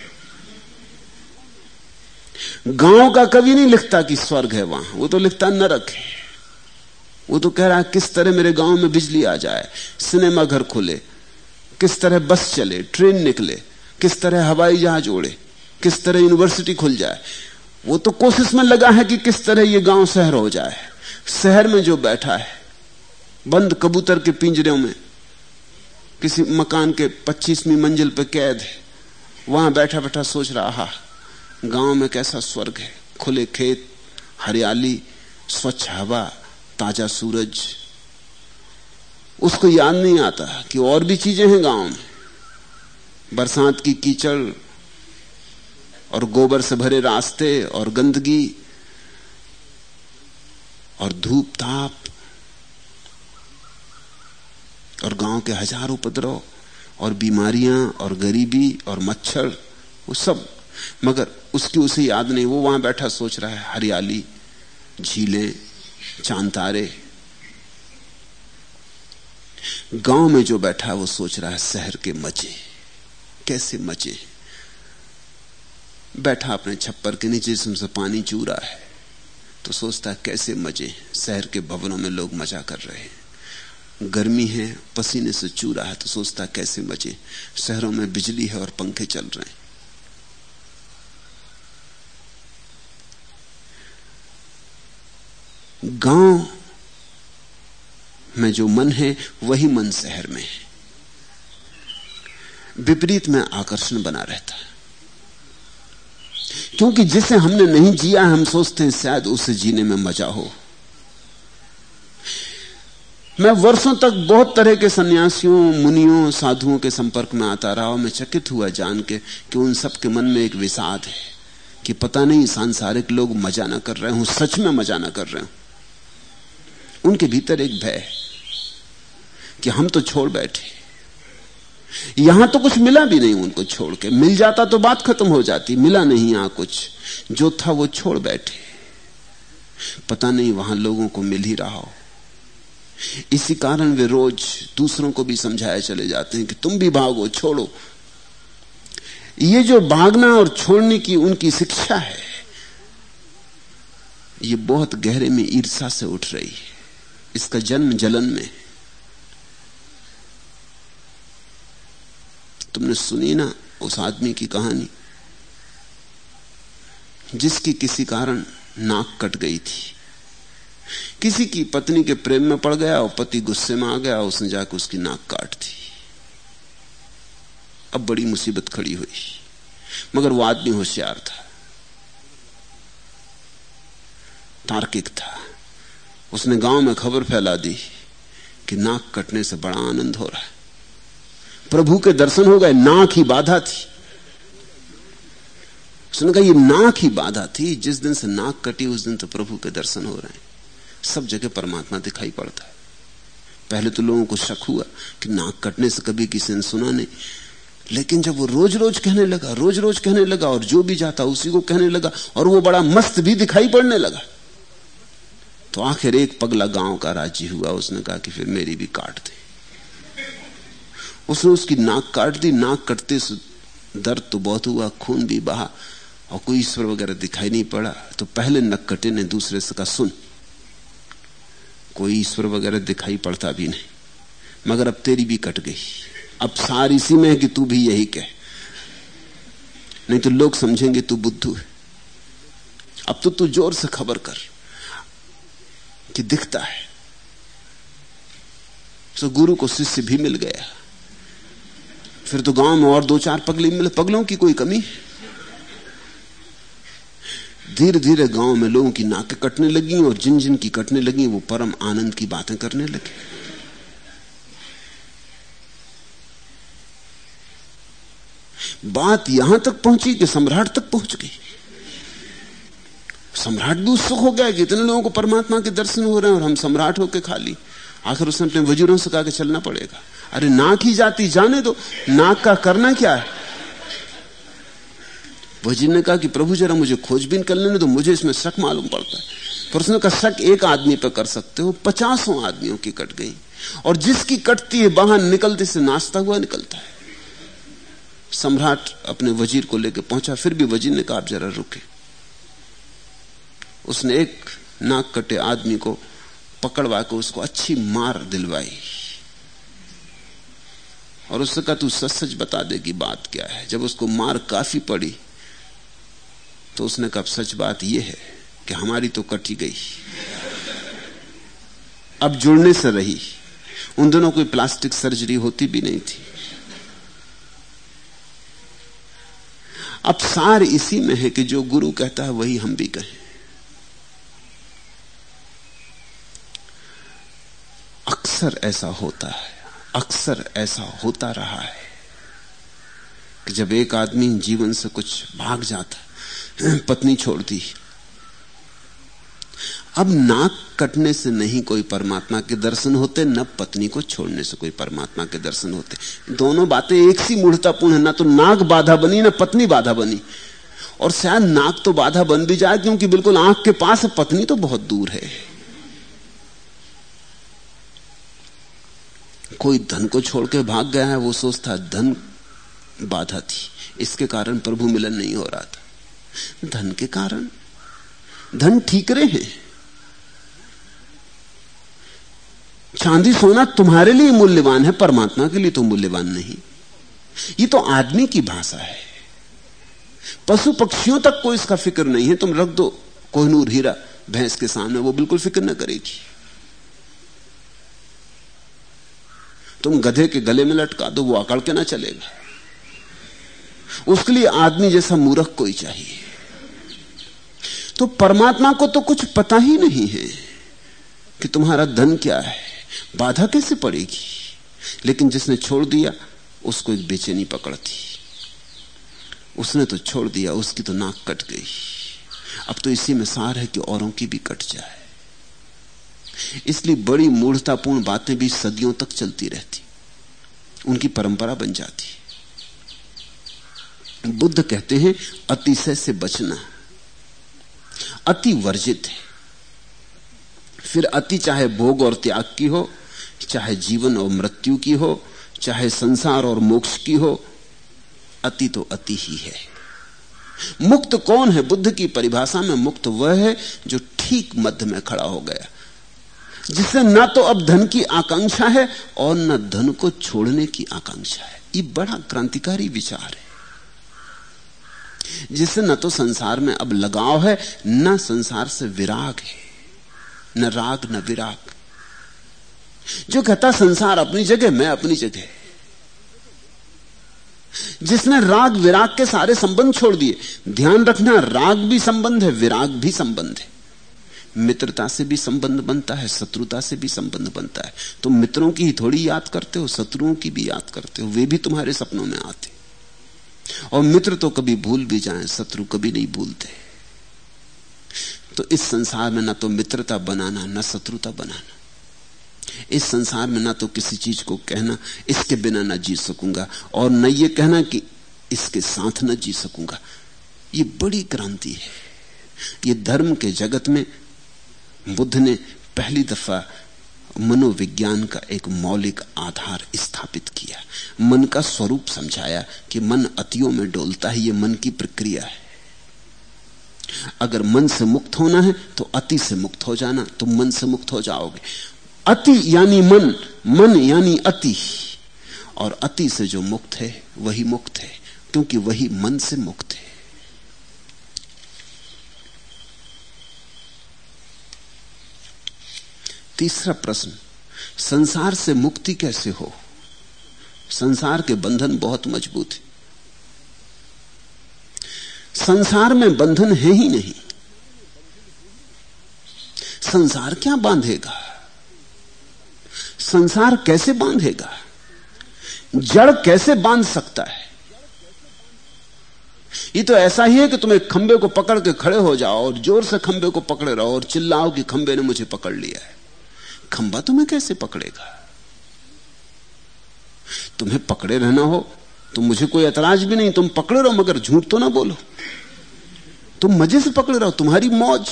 गाँव का कवि नहीं लिखता कि स्वर्ग है वहाँ। वो तो लिखता नरक है। वो तो कह रहा है, किस तरह मेरे गाँव में बिजली आ जाए, सिनेमा घर खुले, किस तरह बस चले, ट्रेन निकले, किस तरह हवाई जहाज़ उड़े, किस तरह यूनिवर्सिटी खुल जाए। वो तो कोशिश में लगा है कि किस तरह ये गाँव शहर हो जाए। शहर में जो बैठा है, बंद कबूतर के पिंजरों में, किसी मकान के पच्चीसवीं मंजिल पर कैद है, वहाँ बैठा बैठा सोच रहा गाँव में कैसा स्वर्ग है, खुले खेत, हरियाली, स्वच्छ हवा ताज़ा सूरज। उसको याद नहीं आता कि और भी चीज़ें हैं गाँव में। बरसात की कीचड़ और गोबर से भरे रास्ते और गंदगी और धूप ताप और गाँव के हज़ारों उपद्रव और बीमारियाँ और गरीबी और मच्छर, वो सब। मगर उसकी उसे याद नहीं, वो वहाँ बैठा सोच रहा है, हरियाली, झीलें चांतारे। गाँव में जो बैठा है, वो सोच रहा है, शहर के मज़े। कैसे मज़े? बैठा अपने छप्पर के नीचे जिसमें से पानी चू रहा है तो सोचता है, कैसे मज़े? शहर के भवनों में लोग मज़ा कर रहे हैं। गर्मी है, पसीने से चू रहा है तो सोचता कैसे मज़े? शहरों में बिजली है और पंखे चल रहे हैं। गाँव में जो मन है, वही मन शहर में है। विपरीत में आकर्षण बना रहता है। क्योंकि जिसे हमने नहीं जिया, हम सोचते हैं, शायद उसे जीने में मज़ा हो। मैं वर्षों तक बहुत तरह के सन्यासियों, मुनियों, साधुओं के संपर्क में आता रहा और मैं चकित हुआ जान के कि उन सब के मन में एक विषाद है कि पता नहीं, सांसारिक लोग मज़ा ना कर रहे हूँ, सच में मज़ा ना कर रहे हूँ। उनके भीतर एक भय है कि हम तो छोड़ बैठे। यहाँ तो कुछ मिला भी नहीं उनको छोड़ के। मिल जाता तो बात खत्म हो जाती, मिला नहीं यहाँ कुछ। जो था वो छोड़ बैठे। पता नहीं वहाँ लोगों को मिल ही रहा हो। इसी कारण वे रोज दूसरों को भी समझाए चले जाते हैं कि तुम भी भागो, छोड़ो। ये जो भागना और छोड़ने की उनकी शिक्षा है, ये बहुत गहरे में ईर्षा से उठ रही है। इसका जन्म जलन में। तुमने सुनी ना उस आदमी की कहानी? जिसकी किसी कारण नाक कट गई थी। किसी की पत्नी के प्रेम में पड़ गया और पति गुस्से में आ गया उसने जाकर उसकी नाक काट दी। अब बड़ी मुसीबत खड़ी हुई। मगर वो आदमी होशियार था। तार्किक था। उसने गाँव में खबर फैला दी कि नाक कटने से बड़ा आनंद हो रहा है। प्रभु के दर्शन हो गए, नाक ही बाधा थी। उसने कहा, ये नाक ही बाधा थी, जिस दिन से नाक कटी, उस दिन तो प्रभु के दर्शन हो रहे हैं। सब जगह परमात्मा दिखाई पड़ता है। पहले तो लोगों को शक हुआ कि नाक कटने से कभी किसी ने सुना नहीं। लेकिन जब वो रोज रोज कहने लगा रोज रोज कहने लगा, और जो भी जाता, उसी को कहने लगा, और वो बड़ा मस्त भी दिखाई पड़ने लगा। तो आखिर एक पगला गाँव का राज़ी हुआ। उसने कहा कि फिर मेरी भी काट दे। उसने उसकी नाक काट दी। नाक कटते दर्द तो बहुत हुआ। खून भी बहा और कोई ईश्वर वगैरह दिखाई नहीं पड़ा। तो पहले नक कटे ने दूसरे से कहा, सुन, कोई ईश्वर वगैरह दिखाई पड़ता भी नहीं, मगर अब तेरी भी कट गई। अब सार इसी में है कि तू भी यही कह। नहीं तो लोग समझेंगे तू बुद्धू है। अब तो तू ज़ोर से खबर कर। कि दिखता है। तो गुरु को शिष्य भी मिल गया। फिर तो गाँव में और दो चार पगली मिले, पगलों की कोई कमी? धीरे धीरे गाँव में लोगों की नाकें कटने लगी और जिन जिन की कटने लगी, वो परम आनंद की बातें करने लगे। बात यहाँ तक पहुँची कि सम्राट तक पहुँच गई? सम्राट भी उत्सुक हो गया कि इतने लोगों को परमात्मा के दर्शन हो रहे हैं और हम सम्राट होके खाली। आखिर उसने अपने वजीरों से कहा कि चलना पड़ेगा। अरे नाक ही जाती, जाने दो। नाक का करना क्या है? वज़ीर ने कहा कि प्रभु जरा मुझे खोजबीन कर लेने तो मुझे इसमें शक मालूम पड़ता है। पर उसने कहा, शक एक आदमी पर कर सकते हो, पचासों आदमियों की कट गई। और जिसकी कटती है, बाहर निकलते से नाचता हुआ, निकलता है। सम्राट अपने वज़ीर को लेकर पहुँचा, फिर भी वज़ीर ने कहा, आप जरा रुके। उसने एक नाक कटे आदमी को पकड़वा के उसको अच्छी मार दिलवाई। और उससे कहा, तू सच सच बता देगी बात क्या है? जब उसको मार काफ़ी पड़ी तो उसने कहा सच बात यह है कि हमारी तो कटी गई। अब जुड़ने से रही। उन दोनों कोई प्लास्टिक सर्जरी होती भी नहीं थी। अब सार इसी में है कि जो गुरु कहता है, वही हम भी कहें। अक्सर ऐसा होता है, अक्सर ऐसा होता रहा है कि जब एक आदमी जीवन से कुछ भाग जाता, पत्नी छोड़ दी, अब नाक कटने से नहीं कोई परमात्मा के दर्शन होते, न पत्नी को छोड़ने से कोई परमात्मा के दर्शन होते। दोनों बातें एक सी मूर्तापूर्ण है, ना तो नाक बाधा बनी, ना पत्नी बाधा बनी। और शायद नाक तो बाधा बन भी जाए, क्योंकि बिल्कुल आँख के पास पत्नी तो बहुत दूर है। कोई धन को छोड़ के भाग गया है, वो सोचता धन बाधा थी। इसके कारण प्रभु मिलन नहीं हो रहा था। धन के कारण? धन ठीकरे हैं। चांदी सोना तुम्हारे लिए मूल्यवान है, परमात्मा के लिए तो मूल्यवान नहीं। ये तो आदमी की भाषा है। पशु पक्षियों तक को इसका फ़िक्र नहीं है। तुम रख दो, कोहनूर हीरा, भैंस के सामने, वो बिल्कुल फ़िक्र न करेगी। तुम गधे के गले में लटका दो, वो अकड़ के ना चलेगा। उसके लिए आदमी जैसा मूर्ख कोई चाहिए। तो परमात्मा को तो कुछ पता ही नहीं है कि तुम्हारा धन क्या है। बाधा कैसे पड़ेगी? लेकिन जिसने छोड़ दिया, उसको एक बेचैनी पकड़ती। उसने तो छोड़ दिया, उसकी तो नाक कट गई। अब तो इसी में सार है कि औरों की भी कट जाए। इसलिए बड़ी मूर्तापूर्ण बातें भी सदियों तक चलती रहती। उनकी परंपरा बन जाती। बुद्ध कहते हैं, अतिशय से बचना। अति वर्जित है। फिर अति चाहे भोग और त्याग की हो, चाहे जीवन और मृत्यु की हो, चाहे संसार और मोक्ष की हो, अति तो अति ही है। मुक्त कौन है बुद्ध की परिभाषा में? मुक्त वह है जो ठीक मध्य में खड़ा हो गया। जिससे ना तो अब धन की आकांक्षा है और न धन को छोड़ने की आकांक्षा है। ये बड़ा क्रांतिकारी विचार है। जिससे न तो संसार में अब लगाव है, न संसार से विराग है। न राग, न विराग। जो कहता, संसार अपनी जगह, मैं अपनी जगह। जिसने राग, विराग के सारे संबंध छोड़ दिए, ध्यान रखना, राग भी संबंध है, विराग भी संबंध है। मित्रता से भी संबंध बनता है, शत्रुता से भी संबंध बनता है। तुम मित्रों की ही थोड़ी याद करते हो, शत्रुओं की भी याद करते हो, वे भी तुम्हारे सपनों में आते और मित्र तो कभी भूल भी जाए, शत्रु कभी नहीं भूलते। तो इस संसार में ना तो मित्रता बनाना, ना शत्रुता बनाना। इस संसार में ना तो किसी चीज़ को कहना, इसके बिना ना जी सकूँगा, और न ये कहना कि इसके साथ ना जी सकूँगा। ये बड़ी क्रांति है। ये धर्म के जगत में बुद्ध ने पहली दफ़ा मनोविज्ञान का एक मौलिक आधार स्थापित किया। मन का स्वरूप समझाया कि मन अतियों में डोलता है, ये मन की प्रक्रिया है। अगर मन से मुक्त होना है तो अति से मुक्त हो जाना, तुम मन से मुक्त हो जाओगे। अति यानी मन मन यानी अति। और अति से जो मुक्त है, वही मुक्त है, क्योंकि वही मन से मुक्त है। तीसरा प्रश्न, संसार से मुक्ति कैसे हो? संसार के बंधन बहुत मज़बूत है। संसार में बंधन है ही नहीं। संसार क्या बांधेगा? संसार कैसे बांधेगा? जड़ कैसे बाँध सकता है? ये तो ऐसा ही है कि तुम एक खंबे को पकड़ के खड़े हो जाओ और ज़ोर से खंबे को पकड़े रहो और चिल्लाओ कि खंबे ने मुझे पकड़ लिया है। खंबा तुम्हें कैसे पकड़ेगा? तुम्हें पकड़े रहना हो तो मुझे कोई ऐतराज भी नहीं, तुम पकड़े रहो, मगर झूठ तो ना बोलो। तुम मज़े से पकड़े रहो, तुम्हारी मौज,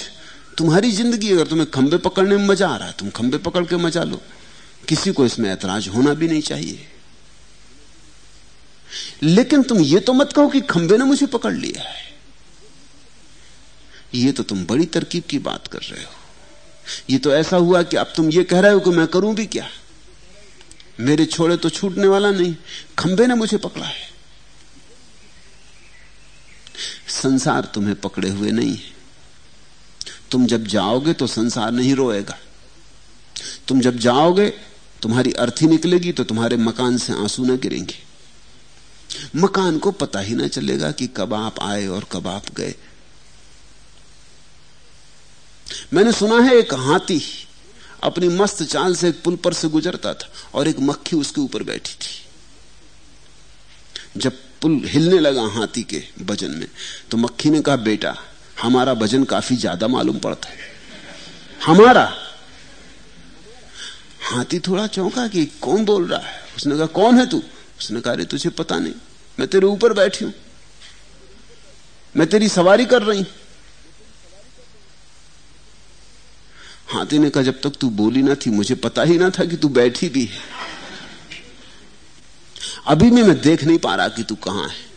तुम्हारी ज़िंदगी, अगर तुम्हें खंबे पकड़ने में मज़ा आ रहा है, तुम खंबे पकड़ के मज़ा लो। किसी को इसमें ऐतराज होना भी नहीं चाहिए। लेकिन तुम ये तो मत कहो कि खंबे ने मुझे पकड़ लिया है। ये तो तुम बड़ी तरकीब की बात कर रहे हो। ये तो ऐसा हुआ कि अब तुम ये कह रहे हो कि मैं करूँ भी क्या? मेरे छोड़े तो छूटने वाला नहीं। खंबे ने मुझे पकड़ा है। संसार तुम्हें पकड़े हुए नहीं है। तुम जब जाओगे तो संसार नहीं रोएगा। तुम जब जाओगे, तुम्हारी अर्थी निकलेगी तो तुम्हारे मकान से आँसू न गिरेंगे। मकान को पता ही ना चलेगा कि कब आप आए और कब आप गए। मैंने सुना है एक हाथी अपनी मस्त चाल से एक पुल पर से गुजरता था और एक मक्खी उसके ऊपर बैठी थी। जब पुल हिलने लगा हाथी के भजन में तो मक्खी ने कहा, बेटा, हमारा भजन काफ़ी ज़्यादा मालूम पड़ता है। हमारा? हाथी थोड़ा चौंका कि, कौन बोल रहा है? उसने कहा, कौन है तू? उसने कहा तुझे पता नहीं, मैं तेरे ऊपर बैठी हूँ। मैं तेरी सवारी कर रही हाथी ने कहा जब तक तू बोली ना थी, मुझे पता ही ना था कि तू बैठी भी है। अभी भी मैं देख नहीं पा रहा कि तू कहाँ है।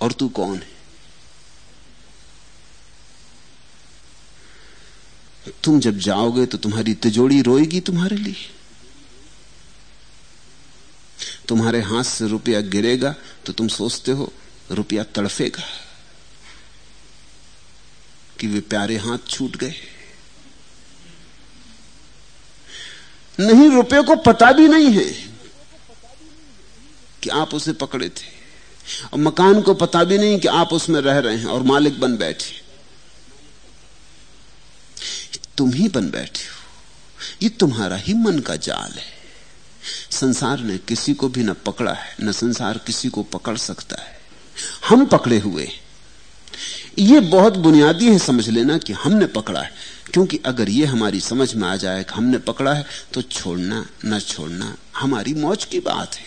और तू कौन है? तुम जब जाओगे तो तुम्हारी तिजोड़ी रोएगी तुम्हारे लिए। तुम्हारे हाथ से रुपया गिरेगा तो तुम सोचते हो रुपया तड़फेगा कि वे प्यारे हाथ छूट गए। नहीं रुपये को पता भी नहीं है कि आप उसे पकड़े थे। और मकान को पता भी नहीं कि आप उसमें रह रहे हैं और मालिक बन बैठे। तुम ही बन बैठे हो। ये तुम्हारा ही मन का जाल है। संसार ने किसी को भी न पकड़ा है, न संसार किसी को पकड़ सकता है। हम पकड़े हुए ये बहुत बुनियादी है, समझ लेना कि हमने पकड़ा है। क्योंकि अगर ये हमारी समझ में आ जाए कि हमने पकड़ा है तो छोड़ना न छोड़ना हमारी मौज की बात है।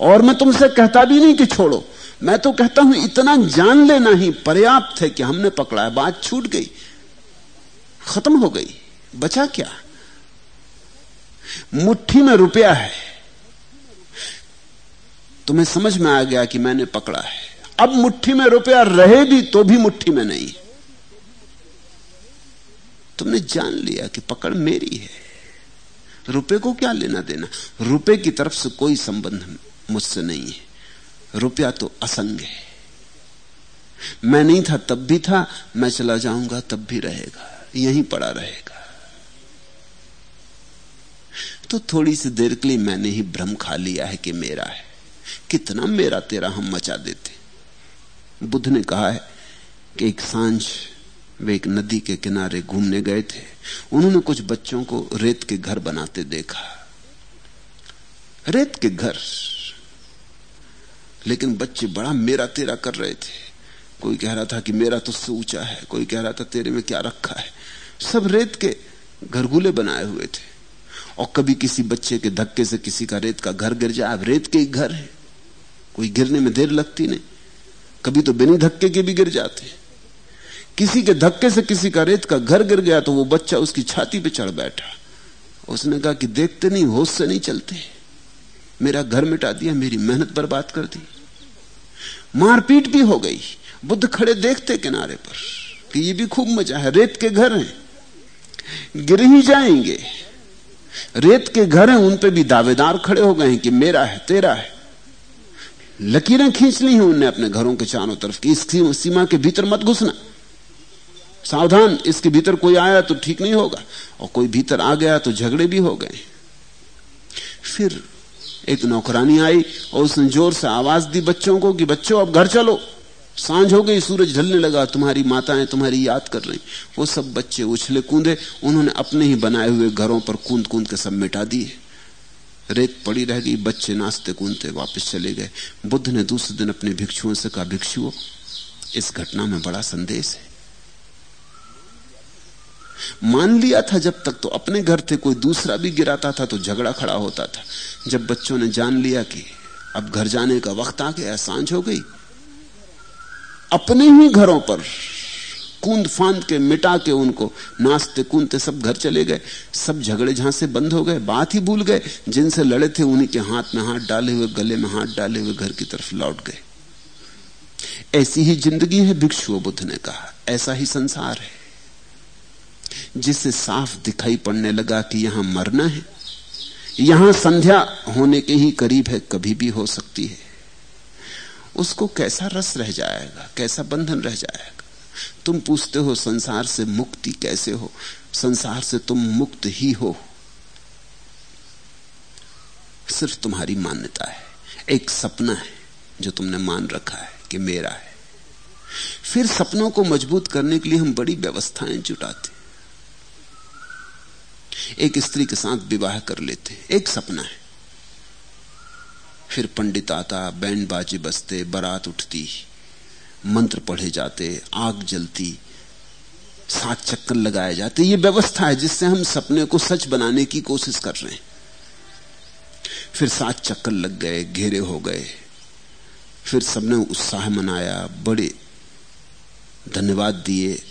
और मैं तुमसे कहता भी नहीं कि छोड़ो। मैं तो कहता हूँ, इतना जान लेना ही पर्याप्त है कि हमने पकड़ा है, बात छूट गई। खत्म हो गई। बचा क्या? मुट्ठी में रुपया है। तुम्हें समझ में आ गया कि मैंने पकड़ा है। अब मुट्ठी में रुपया रहे भी तो भी मुट्ठी में नहीं। तुमने जान लिया कि पकड़ मेरी है। रुपए को क्या लेना देना? रुपए की तरफ़ से कोई संबंध मुझसे नहीं है। रुपया तो असंग है। मैं नहीं था, तब भी था, मैं चला जाऊँगा, तब भी रहेगा, यहीं पड़ा रहेगा। तो थोड़ी सी देर के लिए मैंने ही भ्रम खा लिया है कि मेरा है। कितना मेरा तेरा हम मचा देते। बुद्ध ने कहा है कि एक साँझ वे एक नदी के किनारे घूमने गए थे। उन्होंने कुछ बच्चों को रेत के घर बनाते देखा। रेत के घर। लेकिन बच्चे बड़ा मेरा तेरा कर रहे थे। कोई कह रहा था कि मेरा तुझसे ऊँचा है, कोई कह रहा था तेरे में क्या रखा है। सब रेत के घरगुले बनाए हुए थे। और कभी किसी बच्चे के धक्के से किसी का रेत का घर गिर जाए, अब रेत के ही घर है। कोई गिरने में देर लगती नहीं। कभी तो बिना धक्के के भी गिर जाते। किसी के धक्के से किसी का रेत का घर गिर गया तो वो बच्चा उसकी छाती पे चढ़ बैठा। उसने कहा कि देखते नहीं, होश से नहीं चलते। मेरा घर मिटा दिया, मेरी मेहनत बर्बाद कर दी। मारपीट भी हो गई, बुद्ध खड़े देखते किनारे पर कि ये भी खूब मज़ा है। रेत के घर हैं, गिर ही जाएँगे। रेत के घर हैं, उन पे भी दावेदार खड़े हो गए हैं कि मेरा है, तेरा है। लकीरें खींच ली हैं उनने अपने घरों के चारों तरफ़ की। इस सीमा के भीतर मत घुसना। सावधान, इसके भीतर कोई आया तो ठीक नहीं होगा। और कोई भीतर आ गया तो झगड़े भी हो गए। फिर एक नौकरानी आई और उसने ज़ोर से आवाज़ दी बच्चों को कि बच्चों, अब घर चलो। साँझ हो गई, सूरज ढलने लगा, तुम्हारी माताएँ तुम्हारी याद कर रही। वो सब बच्चे उछले कूदे, उन्होंने अपने ही बनाए हुए घरों पर कूद कूद के सब मिटा दिए। रेत पड़ी रह गई, बच्चे नाचते कूदते वापस चले गए। बुद्ध ने दूसरे दिन अपने भिक्षुओं से कहा, भिक्षुओं, इस घटना में बड़ा संदेश है। मान लिया था जब तक तो अपने घर थे, कोई दूसरा भी गिराता था तो झगड़ा खड़ा होता था। जब बच्चों ने जान लिया कि अब घर जाने का वक्त आ गया, साँझ हो गई। अपने ही घरों पर कूद फांद के मिटा के उनको नाचते कूदते सब घर चले गए। सब झगड़े झांसे बंद हो गए, बात ही भूल गए। जिनसे लड़े थे उन्हीं के हाथ में हाथ डाले हुए, गले में हाथ डाले हुए घर की तरफ़ लौट गए। ऐसी ही ज़िंदगी है भिक्षु बुद्ध ने कहा। ऐसा ही संसार है। जिसे साफ़ दिखाई पड़ने लगा कि यहाँ मरना है। यहाँ संध्या होने के ही करीब है, कभी भी हो सकती है। उसको कैसा रस रह जाएगा, कैसा बंधन रह जाएगा? तुम पूछते हो, संसार से मुक्ति कैसे हो? संसार से तुम मुक्त ही हो। सिर्फ़ तुम्हारी मान्यता है। एक सपना है जो तुमने मान रखा है कि मेरा है। फिर सपनों को मज़बूत करने के लिए हम बड़ी व्यवस्थाएँ जुटाते एक स्त्री के साथ विवाह कर लेते एक सपना है। फिर पंडित आता बैंड बाजी बजते, बारात उठती, मंत्र पढ़े जाते, आग जलती, सात चक्कर लगाए जाते। ये व्यवस्था है जिससे हम सपने को सच बनाने की कोशिश कर रहे हैं। फिर सात चक्कर लग गए, घेरे हो गए। फिर सबने उत्साह मनाया, बड़े धन्यवाद दिए,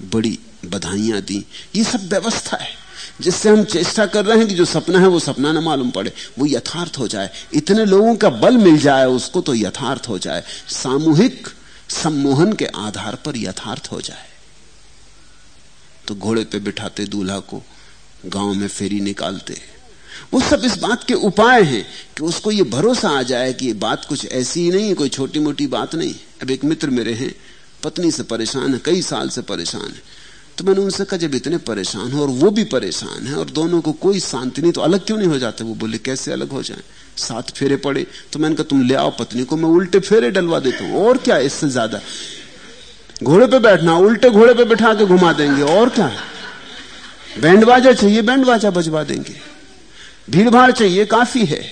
बड़ी बधाइयाँ दी। ये सब व्यवस्था है। जिससे हम चेष्टा कर रहे हैं कि जो सपना है वो सपना ना मालूम पड़े, वो यथार्थ हो जाए। इतने लोगों का बल मिल जाए, उसको तो यथार्थ हो जाए। सामूहिक सम्मोहन के आधार पर यथार्थ हो जाए। तो घोड़े पे बिठाते दूल्हा को, गाँव में फेरी निकालते। वो सब इस बात के उपाय हैं कि उसको ये भरोसा आ जाए कि ये बात कुछ ऐसी ही नहीं है, कोई छोटी मोटी बात नहीं। अब एक मित्र मेरे हैं, पत्नी से परेशान है, कई साल से परेशान है। तो मैंने उनसे कहा, जब इतने परेशान हो और वो भी परेशान है और दोनों को कोई शांति नहीं तो अलग क्यों नहीं हो जाते? वो बोले, कैसे अलग हो जाए? साथ फेरे पड़े। तो मैंने कहा, तुम ले आओ पत्नी को, मैं उल्टे फेरे डलवा देता हूँ। और क्या इससे ज़्यादा? घोड़े पे बैठना, उल्टे घोड़े पे बैठा के घुमा देंगे, और क्या बाजा चाहिए बैंड बाजा बजवा देंगे। भीड़ भाड़ चाहिए, काफ़ी है।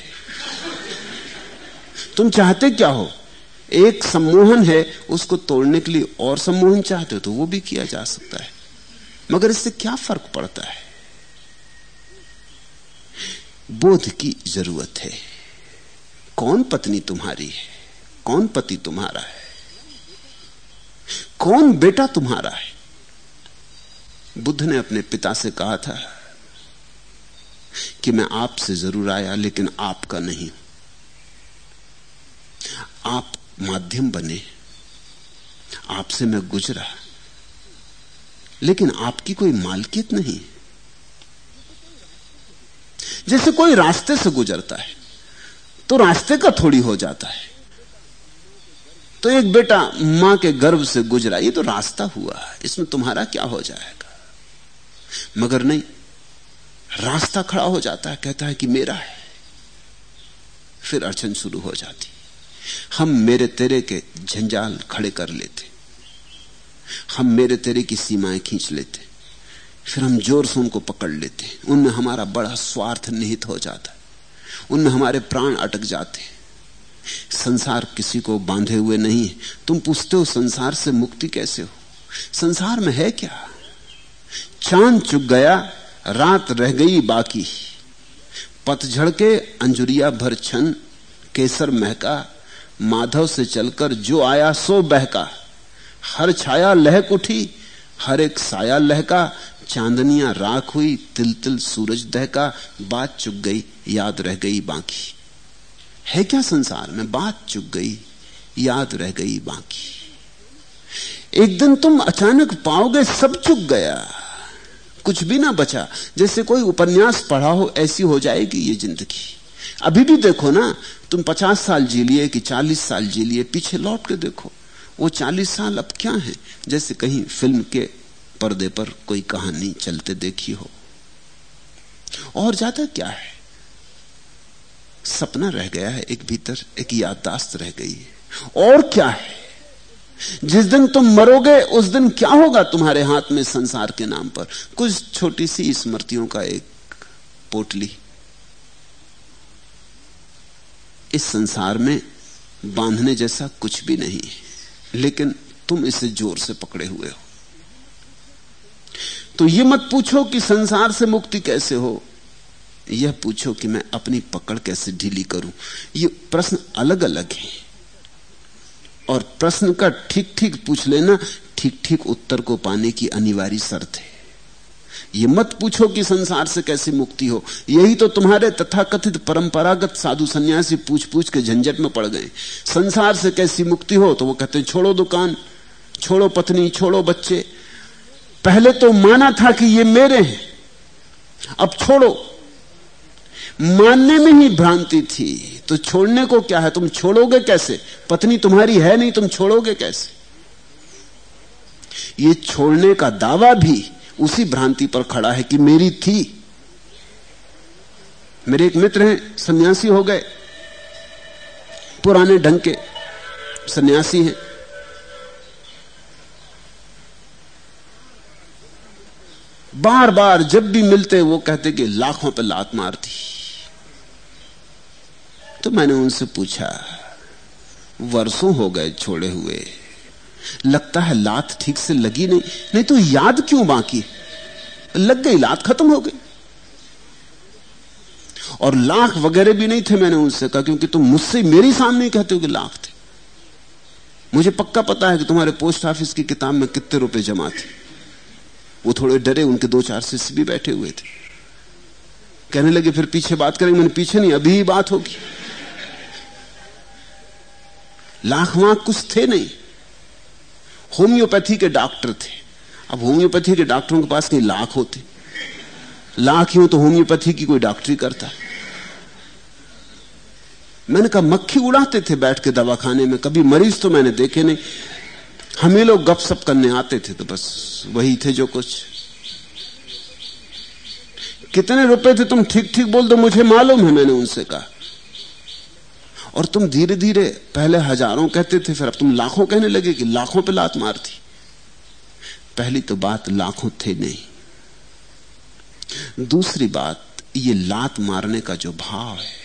तुम चाहते क्या हो? एक सम्मोहन है, उसको तोड़ने के लिए और सम्मोहन चाहते हो तो वो भी किया जा सकता है। मगर इससे क्या फ़र्क पड़ता है? बोध की ज़रूरत है। कौन पत्नी तुम्हारी है? कौन पति तुम्हारा है? कौन बेटा तुम्हारा है? बुद्ध ने अपने पिता से कहा था कि मैं आपसे ज़रूर आया, लेकिन आपका नहीं। आप माध्यम बने। आपसे मैं गुजरा। लेकिन आपकी कोई मालकियत नहीं। जैसे कोई रास्ते से गुजरता है तो रास्ते का थोड़ी हो जाता है। तो एक बेटा माँ के गर्भ से गुजरा, ये तो रास्ता हुआ है इसमें तुम्हारा क्या हो जाएगा? मगर नहीं, रास्ता खड़ा हो जाता है, कहता है कि मेरा है। फिर अड़चन शुरू हो जाती। हम मेरे तेरे के झंझाल खड़े कर लेते। हम मेरे तेरे की सीमाएँ खींच लेते। फिर हम ज़ोर से उनको पकड़ लेते। उनमें हमारा बड़ा स्वार्थ निहित हो जाता। उनमें हमारे प्राण अटक जाते। संसार किसी को बांधे हुए नहीं है। तुम पूछते हो, संसार से मुक्ति कैसे हो? संसार में है क्या? चाँद चुक गया, रात रह गई बाकी। पतझड़ के अंजुरिया भर छन, केसर महका। माधव से चलकर जो आया, सो बहका। हर छाया लहक उठी, हर एक साया लहका, चांदनियाँ राख हुई तिल तिल सूरज दहका, बात चुक गई, याद रह गई बाकी। है क्या संसार में बात चुक गई, याद रह गई बाकी? एक दिन तुम अचानक पाओगे सब चुक गया। कुछ भी ना बचा, जैसे कोई उपन्यास पढ़ा हो, ऐसी हो जाएगी ये ज़िंदगी। अभी भी देखो ना, तुम पचास साल जी लिए कि चालीस साल जी लिए, पीछे लौट के देखो। वो चालीस साल अब क्या है? जैसे कहीं फ़िल्म के पर्दे पर कोई कहानी चलते देखी हो। और ज़्यादा क्या है? सपना रह गया है, एक भीतर एक याददाश्त रह गई है। और क्या है? जिस दिन तुम मरोगे, उस दिन क्या होगा तुम्हारे हाथ में संसार के नाम पर? कुछ छोटी सी स्मृतियों का एक पोटली। इस संसार में बांधने जैसा कुछ भी नहीं है। लेकिन तुम इसे ज़ोर से पकड़े हुए हो। तो यह मत पूछो कि संसार से मुक्ति कैसे हो। यह पूछो कि मैं अपनी पकड़ कैसे ढीली करूँ। ये प्रश्न अलग अलग है। और प्रश्न का ठीक ठीक पूछ लेना ठीक ठीक उत्तर को पाने की अनिवार्य शर्त है। ये मत पूछो कि संसार से कैसे मुक्ति हो। यही तो तुम्हारे तथाकथित परंपरागत साधु सन्यासी पूछ पूछ के झंझट में पड़ गए। संसार से कैसी मुक्ति हो तो वो कहते छोड़ो दुकान, छोड़ो पत्नी, छोड़ो बच्चे। पहले तो माना था कि ये मेरे हैं, अब छोड़ो। मानने में ही भ्रांति थी तो छोड़ने को क्या है? तुम छोड़ोगे कैसे? पत्नी तुम्हारी है नहीं, तुम छोड़ोगे कैसे? ये छोड़ने का दावा भी उसी भ्रांति पर खड़ा है कि मेरी थी। मेरे एक मित्र हैं, सन्यासी हो गए। पुराने ढंग के सन्यासी हैं। बार बार जब भी मिलते, वो कहते कि लाखों पे लात मार मारती तो मैंने उनसे पूछा, वर्षों हो गए छोड़े हुए लगता है लात ठीक से लगी नहीं नहीं तो याद क्यों बाकी? लग गई, लात खत्म हो गई। और लाख वगैरह भी नहीं थे मैंने उनसे कहा, क्योंकि तुम मुझसे मेरे सामने कहते हो कि लाख थे। मुझे पक्का पता है कि तुम्हारे पोस्ट ऑफ़िस की किताब में कितने रुपए जमा थे। वो थोड़े डरे, उनके दो चार शिष्य भी बैठे हुए थे। कहने लगे, फिर पीछे बात करेंगे। मैंने पीछे नहीं, अभी ही बात होगी। लाख वाख कुछ थे नहीं। होम्योपैथी के डॉक्टर थे। अब होम्योपैथी के डॉक्टरों के पास कहीं लाख होते। लाख ही हो तो होम्योपैथी की कोई डॉक्टरी करता। मैंने कहा, मक्खी उड़ाते थे बैठ के दवाखाने में, कभी मरीज़ तो मैंने देखे नहीं। हमें लोग गपशप करने आते थे तो बस वही थे जो कुछ। कितने रुपए थे तुम ठीक ठीक बोल दो, मुझे मालूम है, मैंने उनसे कहा। और तुम धीरे धीरे, पहले हज़ारों कहते थे, फिर अब तुम लाखों कहने लगे कि लाखों पे लात मारती पहली तो बात, लाखों थे नहीं। दूसरी बात, ये लात मारने का जो भाव है,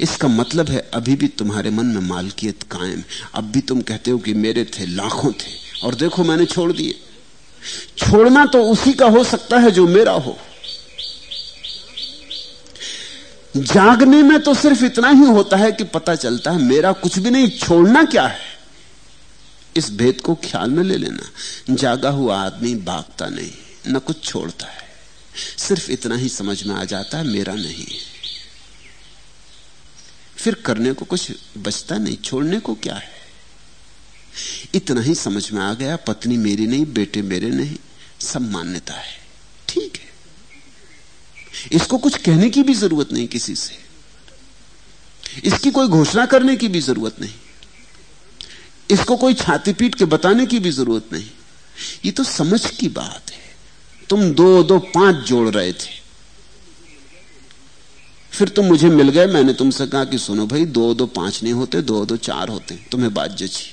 इसका मतलब है अभी भी तुम्हारे मन में मालकियत कायम। अब भी तुम कहते हो कि मेरे थे, लाखों थे, और देखो मैंने छोड़ दिए। छोड़ना तो उसी का हो सकता है जो मेरा हो। जागने में तो सिर्फ़ इतना ही होता है कि पता चलता है मेरा कुछ भी नहीं, छोड़ना क्या है? इस भेद को ख्याल में ले लेना। जागा हुआ आदमी भागता नहीं, न कुछ छोड़ता है। सिर्फ़ इतना ही समझ में आ जाता है, मेरा नहीं फिर करने को कुछ बचता नहीं, छोड़ने को क्या है? इतना ही समझ में आ गया, पत्नी मेरी नहीं, बेटे मेरे नहीं, सब मान्यता है। ठीक है। इसको कुछ कहने की भी ज़रूरत नहीं किसी से। इसकी कोई घोषणा करने की भी ज़रूरत नहीं। इसको कोई छाती पीट के बताने की भी ज़रूरत नहीं। ये तो समझ की बात है। तुम दो दो, पाँच जोड़ रहे थे। फिर तुम मुझे मिल गए, मैंने तुमसे कहा कि सुनो भाई, दो दो, पाँच नहीं होते, दो दो, चार होते, तुम्हें बात जची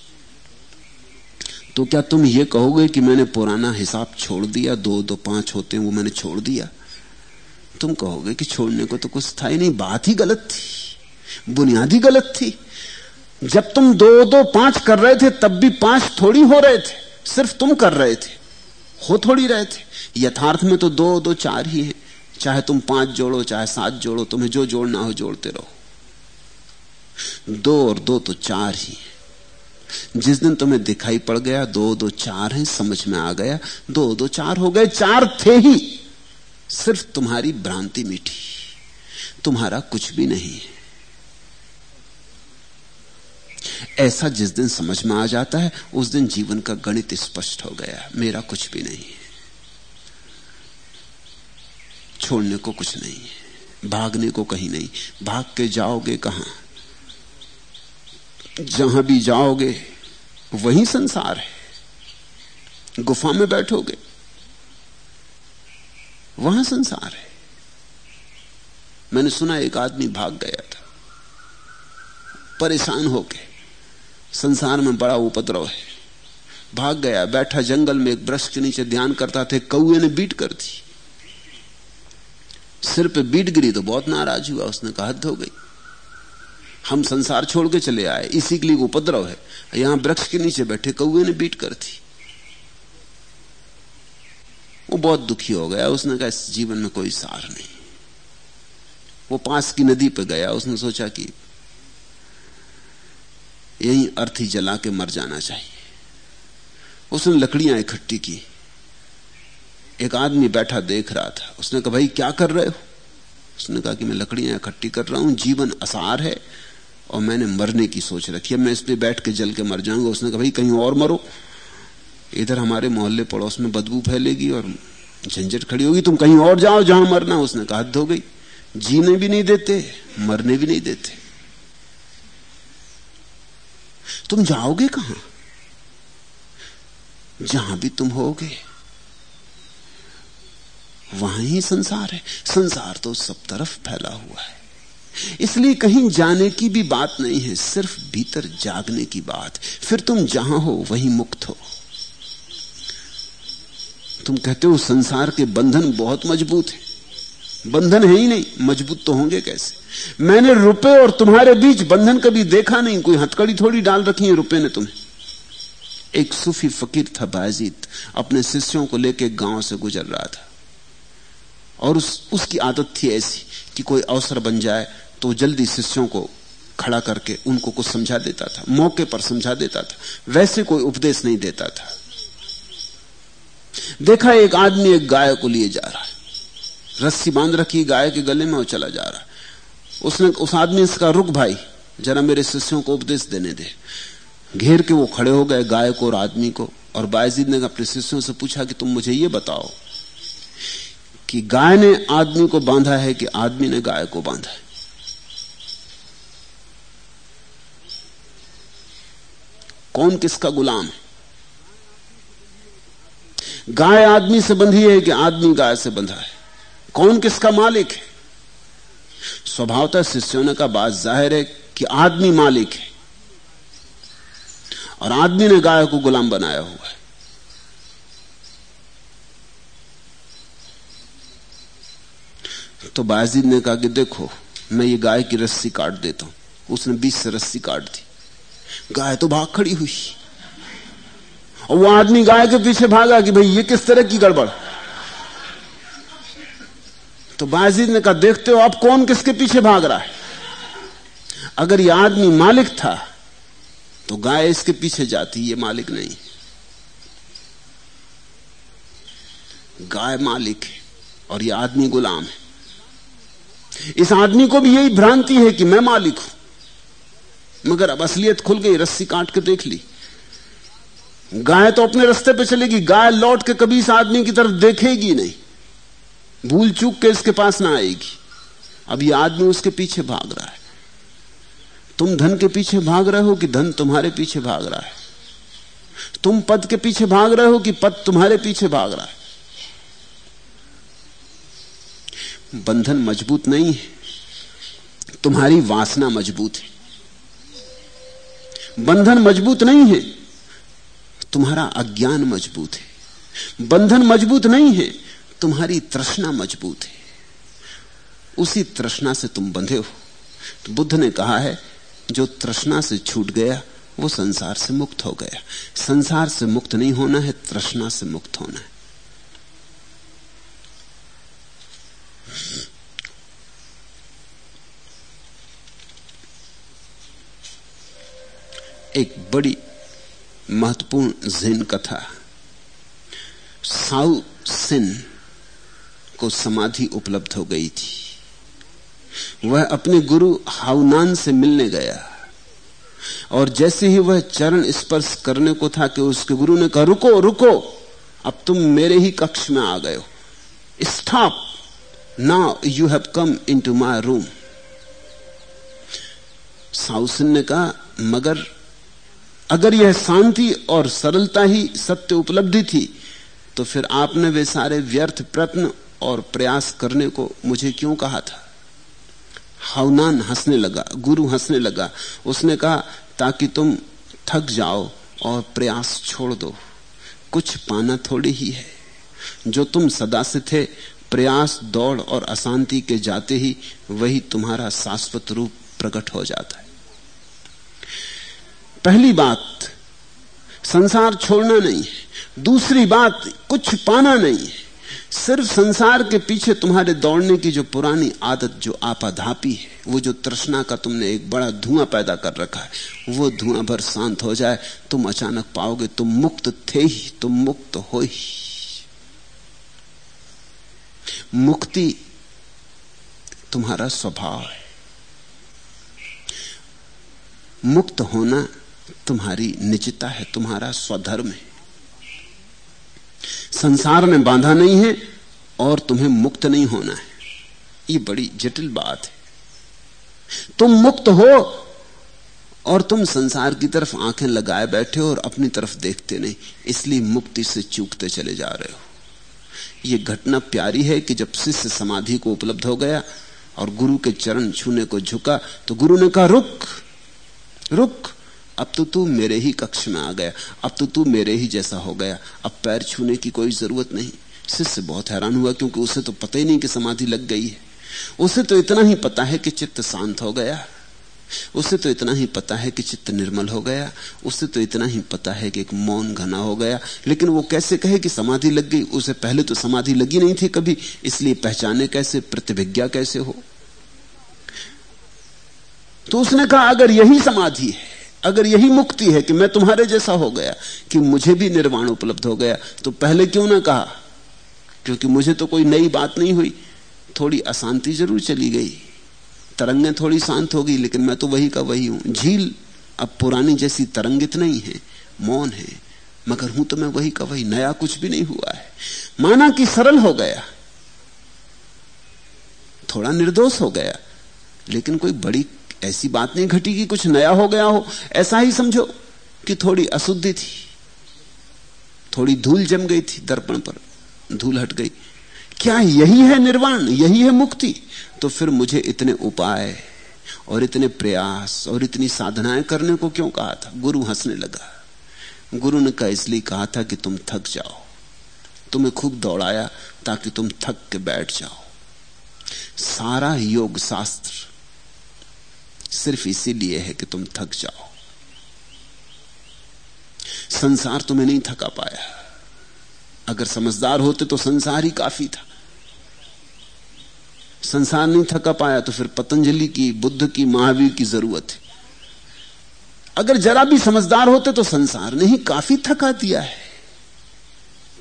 तो क्या तुम ये कहोगे कि मैंने पुराना हिसाब छोड़ दिया, दो दो, पाँच होते हैं, वो मैंने छोड़ दिया? तुम कहोगे कि छोड़ने को तो कुछ था ही नहीं, बात ही गलत थी, बुनियादी गलत थी। जब तुम दो दो, पाँच कर रहे थे, तब भी पाँच थोड़ी हो रहे थे, सिर्फ़ तुम कर रहे थे, हो थोड़ी रहे थे। यथार्थ में तो दो दो, चार ही है, चाहे तुम पाँच जोड़ो, चाहे सात जोड़ो, तुम्हें जो जोड़ना हो जोड़ते रहो। दो और दो तो चार ही है। जिस दिन तुम्हें दिखाई पड़ गया, दो दो, चार है, समझ में आ गया, दो दो, चार हो गए, चार थे ही। सिर्फ़ तुम्हारी भ्रांति मीठी तुम्हारा कुछ भी नहीं है। ऐसा जिस दिन समझ में आ जाता है, उस दिन जीवन का गणित स्पष्ट हो गया मेरा कुछ भी नहीं है। छोड़ने को कुछ नहीं है। भागने को कहीं नहीं। भाग के जाओगे कहाँ? जहाँ भी जाओगे, वही संसार है। गुफा में बैठोगे। वहाँ संसार है। मैंने सुना एक आदमी भाग गया था। परेशान होके संसार में बड़ा उपद्रव है। भाग गया, बैठा जंगल में एक वृक्ष के नीचे ध्यान करता थे कौए ने बीट कर दी। सिर पे बीट गिरी तो बहुत नाराज़ हुआ, उसने कहा, हद हो गई। हम संसार छोड़ के चले आए, इसी के लिए उपद्रव है। यहाँ वृक्ष के नीचे बैठे कौए ने बीट कर दी। वो बहुत दुखी हो गया। उसने कहा, इस जीवन में कोई सार नहीं। वो पास की नदी पर गया। उसने सोचा कि यही अर्थी जला के मर जाना चाहिए। उसने लकड़ियाँ इकट्ठी की। एक आदमी बैठा देख रहा था। उसने कहा, भाई, क्या कर रहे हो? उसने कहा कि, मैं लकड़ियाँ इकट्ठी कर रहा हूँ। जीवन असार है और मैंने मरने की सोच रखी है। मैं इस पे बैठ के जल के मर जाऊँगा। उसने कहा, भाई, कहीं और मरो। इधर हमारे मोहल्ले पड़ोस में बदबू फैलेगी और झंझट खड़ी होगी, तुम कहीं और जाओ, जहाँ मरना उसने कहा हो गई। जीने भी नहीं देते, मरने भी नहीं देते। तुम जाओगे कहाँ? जहाँ भी तुम होगे, वहाँ ही संसार है। संसार तो सब तरफ़ फैला हुआ है। इसलिए कहीं जाने की भी बात नहीं है, सिर्फ़ भीतर जागने की बात। फिर तुम जहाँ हो, वहीं मुक्त हो। तुम कहते हो संसार के बंधन बहुत मज़बूत है। बंधन है ही नहीं, मज़बूत तो होंगे कैसे? मैंने रुपए और तुम्हारे बीच बंधन कभी देखा नहीं, कोई हथकड़ी थोड़ी डाल रखी है रुपए ने तुम्हें। एक सूफी फकीर था बाजीत अपने शिष्यों को लेकर गाँव से गुजर रहा था। और उस, उसकी आदत थी ऐसी कि कोई अवसर बन जाए तो जल्दी शिष्यों को खड़ा करके उनको कुछ समझा देता था, मौके पर समझा देता था। वैसे कोई उपदेश नहीं देता था। देखा एक आदमी एक गाय को लिए जा रहा है। रस्सी बाँध रखी, गाय के गले में वो चला जा रहा है। उसने, उस आदमी इसका रुक भाई, जरा मेरे शिष्यों को उपदेश देने दे। घेर के वो खड़े हो गए, गाय को और आदमी को। और बायजीद ने अपने शिष्यों से पूछा कि, तुम मुझे ये बताओ कि गाय ने आदमी को बांधा है कि आदमी ने गाय को बांधा है? कौन किसका गुलाम है? गाय आदमी से बंधी है कि आदमी गाय से बंधा है? कौन किसका मालिक है? स्वभावतः शिष्यों ने का बात ज़ाहिर है कि आदमी मालिक है। और आदमी ने गाय को गुलाम बनाया हुआ है। तो बाजीद ने कहा कि देखो, मैं ये गाय की रस्सी काट देता हूँ। उसने बीच से रस्सी काट दी। गाय तो भाग खड़ी हुई। और वो आदमी गाय के पीछे भागा कि भाई ये किस तरह की गड़बड़? तो बाजीद ने कहा, देखते हो, अब कौन किसके पीछे भाग रहा है? अगर ये आदमी मालिक था तो गाय इसके पीछे जाती, ये मालिक नहीं। गाय मालिक है और ये आदमी गुलाम है। इस आदमी को भी यही भ्रांति है कि मैं मालिक हूँ। मगर अब असलियत खुल गई, रस्सी काट के देख ली। गाय तो अपने रास्ते पे चलेगी, गाय लौट के कभी इस आदमी की तरफ़ देखेगी नहीं। भूल चूक के इसके पास ना आएगी। अब ये आदमी उसके पीछे भाग रहा है। तुम धन के पीछे भाग रहे हो कि धन तुम्हारे पीछे भाग रहा है? तुम पद के पीछे भाग रहे हो कि पद तुम्हारे पीछे भाग रहा है? बंधन मज़बूत नहीं है, तुम्हारी वासना मज़बूत है। बंधन मज़बूत नहीं है तुम्हारा अज्ञान मज़बूत है। बंधन मज़बूत नहीं है, तुम्हारी तृष्णा मज़बूत है। उसी तृष्णा से तुम बंधे हो। तो बुद्ध ने कहा है, जो तृष्णा से छूट गया, वो संसार से मुक्त हो गया। संसार से मुक्त नहीं होना है, तृष्णा से मुक्त होना है। एक बड़ी महत्वपूर्ण जिन कथा। साउ सिन को समाधि उपलब्ध हो गई थी। वह अपने गुरु हाउनान से मिलने गया। और जैसे ही वह चरण स्पर्श करने को था कि उसके गुरु ने कहा, रुको रुको, अब तुम मेरे ही कक्ष में आ गए हो। Stop now you have come into my room साउसन ने कहा, मगर अगर यह शांति और सरलता ही सत्य उपलब्धि थी तो फिर आपने वे सारे व्यर्थ प्रत्न और प्रयास करने को मुझे क्यों कहा था? हवनान हंसने लगा, गुरु हंसने लगा। उसने कहा, ताकि तुम थक जाओ और प्रयास छोड़ दो। कुछ पाना थोड़ी ही है। जो तुम सदा से थे, प्रयास, दौड़ और अशांति के जाते ही वही तुम्हारा शाश्वत रूप प्रकट हो जाता है। पहली बात, संसार छोड़ना नहीं है। दूसरी बात, कुछ पाना नहीं है। सिर्फ़ संसार के पीछे तुम्हारे दौड़ने की जो पुरानी आदत, जो आपाधापी है, वो जो तृष्णा का तुमने एक बड़ा धुआँ पैदा कर रखा है, वो धुआँ भर शांत हो जाए, तुम अचानक पाओगे तुम मुक्त थे ही, तुम मुक्त हो ही। मुक्ति तुम्हारा स्वभाव है। मुक्त होना तुम्हारी निजता है, तुम्हारा स्वधर्म है। संसार में बांधा नहीं है और तुम्हें मुक्त नहीं होना है। ये बड़ी जटिल बात है। तुम मुक्त हो और तुम संसार की तरफ़ आँखें लगाए बैठे हो और अपनी तरफ़ देखते नहीं, इसलिए मुक्ति से चूकते चले जा रहे हो। यह घटना प्यारी है कि जब शिष्य समाधि को उपलब्ध हो गया और गुरु के चरण छूने को झुका तो गुरु ने कहा, रुक रुक अब तो तू मेरे ही कक्ष में आ गया। अब तो तू मेरे ही जैसा हो गया। अब पैर छूने की कोई ज़रूरत नहीं। शिष्य बहुत हैरान हुआ क्योंकि उसे तो पता ही नहीं कि समाधि लग गई है। उसे तो इतना ही पता है कि चित्त शांत हो गया। उसे तो इतना ही पता है कि चित्त निर्मल हो गया। उसे तो इतना ही पता है कि एक मौन घना हो गया। लेकिन वो कैसे कहे कि समाधि लग गई? उसे पहले तो समाधि लगी नहीं थी कभी। इसलिए पहचाने कैसे, प्रतिभिज्ञा कैसे हो? तो उसने कहा, अगर यही समाधि है अगर यही मुक्ति है कि मैं तुम्हारे जैसा हो गया, कि मुझे भी निर्वाण उपलब्ध हो गया तो पहले क्यों ना कहा? क्योंकि मुझे तो कोई नई बात नहीं हुई। थोड़ी अशांति ज़रूर चली गई। तरंगें थोड़ी शांत हो गई लेकिन मैं तो वही का वही हूँ। झील अब पुरानी जैसी तरंगित नहीं है, मौन है। मगर हूँ तो मैं वही का वही, नया कुछ भी नहीं हुआ है। माना कि सरल हो गया। थोड़ा निर्दोष हो गया, लेकिन कोई बड़ी ऐसी बात नहीं घटी कि कुछ नया हो गया हो, ऐसा ही समझो कि थोड़ी अशुद्धि थी। थोड़ी धूल जम गई थी दर्पण पर, धूल हट गई। क्या यही है निर्वाण, यही है मुक्ति? तो फिर मुझे इतने उपाय और इतने प्रयास और इतनी साधनाएँ करने को क्यों कहा था? गुरु हंसने लगा। गुरु ने कहा, इसलिए कहा था कि तुम थक जाओ। तुम्हें खूब दौड़ाया ताकि तुम थक के बैठ जाओ। सारा योग शास्त्र सिर्फ़ इसीलिए है कि तुम थक जाओ। संसार तुम्हें नहीं थका पाया। अगर समझदार होते तो संसार ही काफ़ी था। संसार नहीं थका पाया तो फिर पतंजलि की, बुद्ध की, महावीर की ज़रूरत है। अगर जरा भी समझदार होते तो संसार ने ही काफ़ी थका दिया है।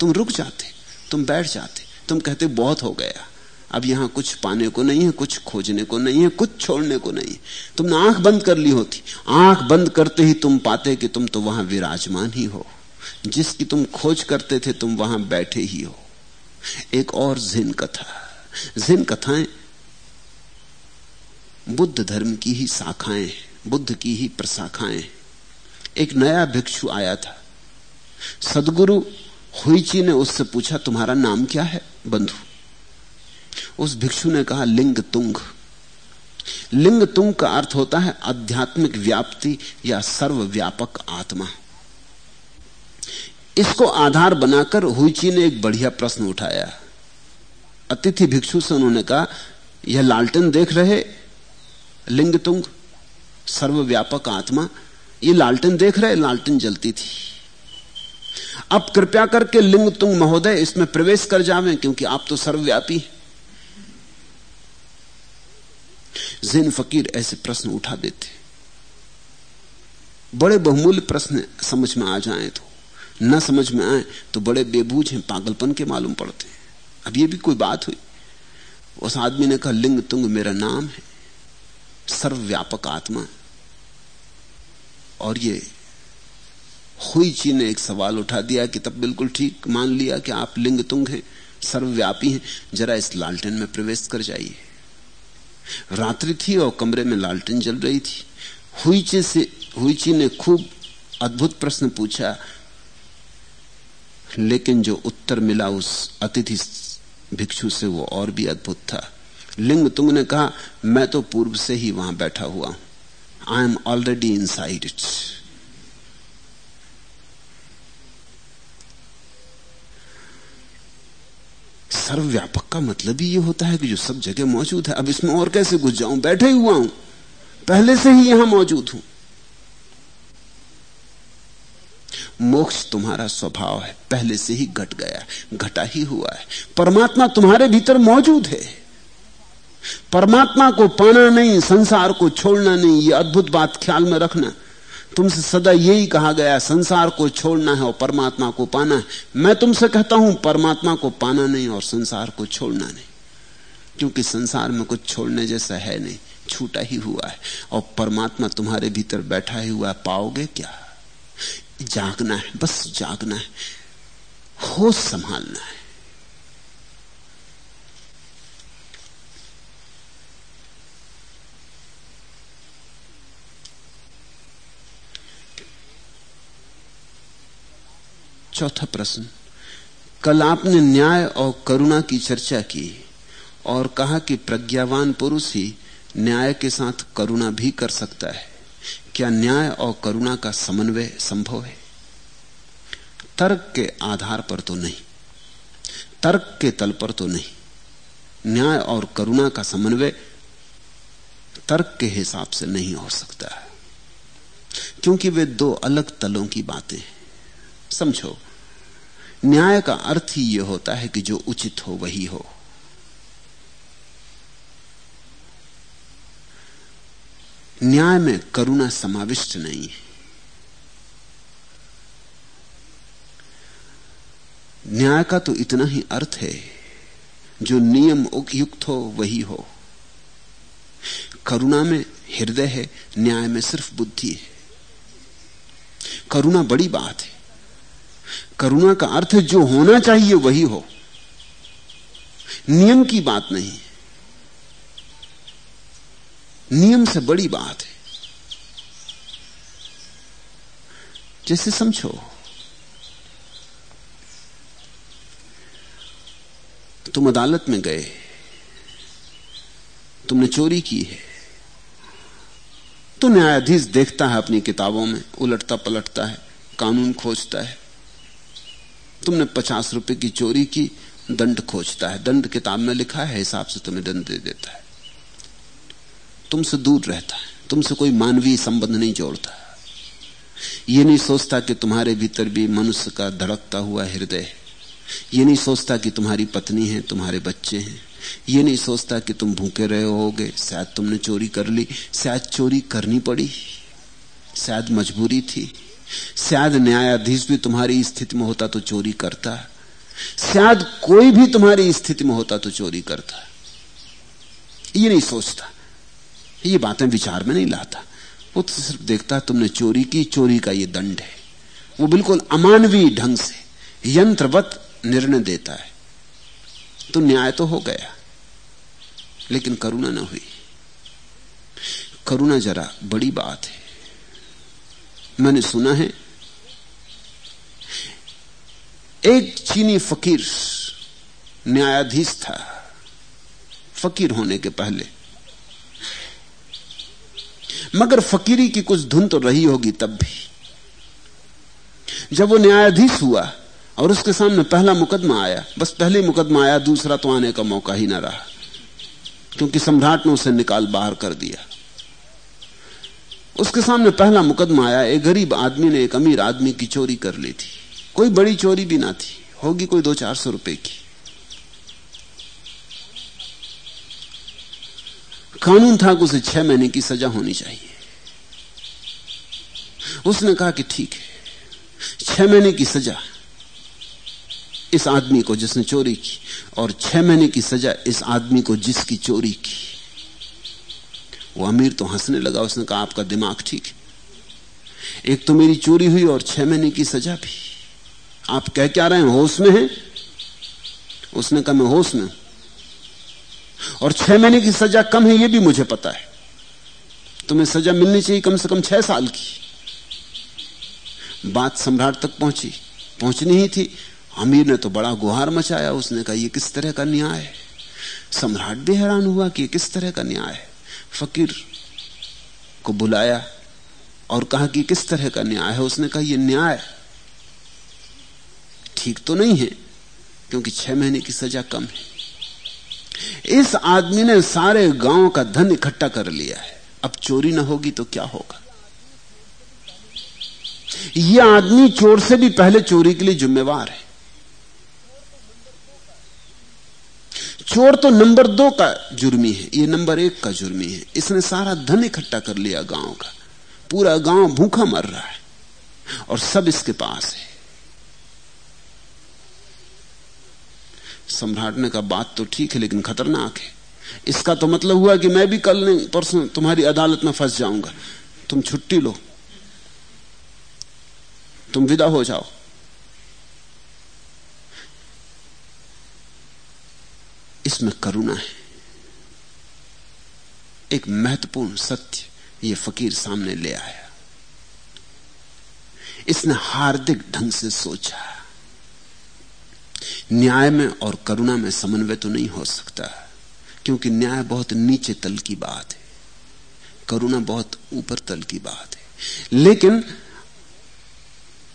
तुम रुक जाते, तुम बैठ जाते, तुम कहते बहुत हो गया। अब यहाँ कुछ पाने को नहीं है, कुछ खोजने को नहीं है, कुछ छोड़ने को नहीं है। तुमने आँख बंद कर ली होती। आँख बंद करते ही तुम पाते कि तुम तो वहाँ विराजमान ही हो। जिसकी तुम खोज करते थे, तुम वहाँ बैठे ही हो। एक और जिन कथा। जिन कथाएँ बुद्ध धर्म की ही शाखाएँ बुद्ध की ही प्रशाखाएँ एक नया भिक्षु आया था। सदगुरु हुईची ने उससे पूछा, तुम्हारा नाम क्या है, बंधु? उस भिक्षु ने कहा, लिंग तुंग। लिंग तुंग का अर्थ होता है आध्यात्मिक व्याप्ति या सर्वव्यापक आत्मा। इसको आधार बनाकर हुईची ने एक बढ़िया प्रश्न उठाया। अतिथि भिक्षु से उन्होंने कहा, यह लालटेन देख रहे? लिंग तुंग? सर्वव्यापक आत्मा? ये लालटेन देख रहे? लालटेन जलती थी। अब कृपया करके लिंग तुंग महोदय, इसमें प्रवेश कर जावें, क्योंकि आप तो सर्वव्यापी हैं। जिन फकीर ऐसे प्रश्न उठा देते। बड़े बहुमूल्य प्रश्न समझ में आ जाए तो न समझ में आए तो बड़े बेबूझ हैं, पागलपन के मालूम पड़ते हैं। अब ये भी कोई बात हुई? उस आदमी ने कहा, लिंग तुंग मेरा नाम है, सर्वव्यापक आत्मा। और ये हुई ची ने एक सवाल उठा दिया कि तब बिल्कुल ठीक मान लिया कि आप लिंग तुंग हैं, सर्वव्यापी हैं, जरा इस लालटेन में प्रवेश कर जाइए। रात्रि थी और कमरे में लालटेन जल रही थी। हुईची से हुईची ने खूब अद्भुत प्रश्न पूछा। लेकिन जो उत्तर मिला उस अतिथि भिक्षु से वो और भी अद्भुत था। लिंग, तुमने कहा, मैं तो पूर्व से ही वहाँ बैठा हुआ हूँ। I am already inside it सर्वव्यापक का मतलब ही ये होता है कि जो सब जगह मौजूद है, अब इसमें और कैसे घुस जाऊँ? बैठे हुआ हूँ। पहले से ही यहाँ मौजूद हूँ। मोक्ष तुम्हारा स्वभाव है, पहले से ही घट गया घटा ही हुआ है। परमात्मा तुम्हारे भीतर मौजूद है। परमात्मा को पाना नहीं, संसार को छोड़ना नहीं यह अद्भुत बात ख्याल में रखना। तुमसे सदा यही कहा गया, संसार को छोड़ना है और परमात्मा को पाना है। मैं तुमसे कहता हूँ, परमात्मा को पाना नहीं और संसार को छोड़ना नहीं। क्योंकि संसार में कुछ छोड़ने जैसा है नहीं, छूटा ही हुआ है। और परमात्मा तुम्हारे भीतर बैठा ही हुआ है, पाओगे क्या? जागना है, बस जागना है। होश संभालना है। चौथा प्रश्न। कल आपने न्याय और करुणा की चर्चा की और कहा कि प्रज्ञावान पुरुष ही न्याय के साथ करुणा भी कर सकता है। क्या न्याय और करुणा का समन्वय संभव है? तर्क के आधार पर तो नहीं। तर्क के तल पर तो नहीं। न्याय और करुणा का समन्वय तर्क के हिसाब से नहीं हो सकता। क्योंकि वे दो अलग तलों की बातें हैं। समझो न्याय का अर्थ ही यह होता है कि जो उचित हो वही हो। न्याय में करुणा समाविष्ट नहीं है। न्याय का तो इतना ही अर्थ है, जो नियम उपयुक्त हो वही हो। करुणा में हृदय है, न्याय में सिर्फ़ बुद्धि है। करुणा बड़ी बात है। करुणा का अर्थ जो होना चाहिए वही हो। नियम की बात नहीं नियम से बड़ी बात है। जैसे समझो, तुम अदालत में गए, तुमने चोरी की है तो न्यायाधीश देखता है अपनी किताबों में उलटता पलटता है, कानून खोजता है। तुमने पचास रुपए की चोरी की, दंड खोजता है। दंड किताब में लिखा है, हिसाब से तुम्हें दंड दे देता है। तुमसे दूर रहता है। तुमसे कोई मानवीय संबंध नहीं जोड़ता। ये नहीं सोचता कि तुम्हारे भीतर भी मनुष्य का धड़कता हुआ हृदय है। ये नहीं सोचता कि तुम्हारी पत्नी है, तुम्हारे बच्चे हैं। ये नहीं सोचता कि तुम भूखे रहे होगे। शायद तुमने चोरी कर ली। शायद चोरी करनी पड़ी। शायद मजबूरी थी। शायद न्यायाधीश भी तुम्हारी स्थिति में होता तो चोरी करता शायद कोई भी तुम्हारी स्थिति में होता तो चोरी करता ये नहीं सोचता। ये बातें विचार में नहीं लाता। वो तो सिर्फ़ देखता तुमने चोरी की, चोरी का ये दंड है। वो बिल्कुल अमानवीय ढंग से यंत्रवत निर्णय देता है। तो न्याय तो हो गया, लेकिन करुणा ना हुई। करुणा जरा बड़ी बात है। मैंने सुना है। एक चीनी फकीर न्यायाधीश था, फकीर होने के पहले। मगर फकीरी की कुछ धुन तो रही होगी तब भी। जब वो न्यायाधीश हुआ और उसके सामने पहला मुकदमा आया, बस पहले मुकदमा आया, दूसरा तो आने का मौका ही ना रहा, क्योंकि सम्राट ने उसे निकाल बाहर कर दिया। उसके सामने पहला मुकदमा आया, एक गरीब आदमी ने, एक अमीर आदमी की चोरी कर ली थी। कोई बड़ी चोरी भी ना थी, होगी कोई दो चार सौ रुपए की। कानून था कि उसे छह महीने की सजा होनी चाहिए। उसने कहा कि ठीक है, छह महीने की सजा इस आदमी को जिसने चोरी की और छह महीने की सजा इस आदमी को जिसकी चोरी की। वो अमीर तो हंसने लगा, उसने कहा, आपका दिमाग ठीक है। एक तो मेरी चोरी हुई और छह महीने की सजा भी। आप कह क्या रहे हैं होश में हैं? उसने कहा, मैं होश में और छह महीने की सजा कम है यह भी मुझे पता है। तुम्हें सजा मिलनी चाहिए कम से कम छह साल की। बात सम्राट तक पहुँची। पहुंचनी ही थी। अमीर ने तो बड़ा गुहार मचाया। उसने कहा यह किस तरह का न्याय है? सम्राट भी हैरान हुआ कि किस तरह का न्याय है। फकीर को बुलाया और कहा कि किस तरह का न्याय है? उसने कहा यह न्याय ठीक तो नहीं है, क्योंकि छह महीने की सजा कम है। इस आदमी ने सारे गाँव का धन इकट्ठा कर लिया है। अब चोरी ना होगी तो क्या होगा? यह आदमी चोर से भी पहले चोरी के लिए जिम्मेवार है। चोर तो नंबर दो का जुर्मी है, ये नंबर एक का जुर्मी है। इसने सारा धन इकट्ठा कर लिया गाँव का। पूरा गाँव भूखा मर रहा है और सब इसके पास है। सम्राट ने कहा बात तो ठीक है, लेकिन खतरनाक है। इसका तो मतलब हुआ कि मैं भी कल नहीं, परसों तुम्हारी अदालत में फंस जाऊँगा। तुम छुट्टी लो। तुम विदा हो जाओ। इसमें करुणा है। एक महत्वपूर्ण सत्य ये फकीर सामने ले आया। इसने हार्दिक ढंग से सोचा। न्याय में और करुणा में समन्वय तो नहीं हो सकता, क्योंकि न्याय बहुत नीचे तल की बात है। करुणा बहुत ऊपर तल की बात है। लेकिन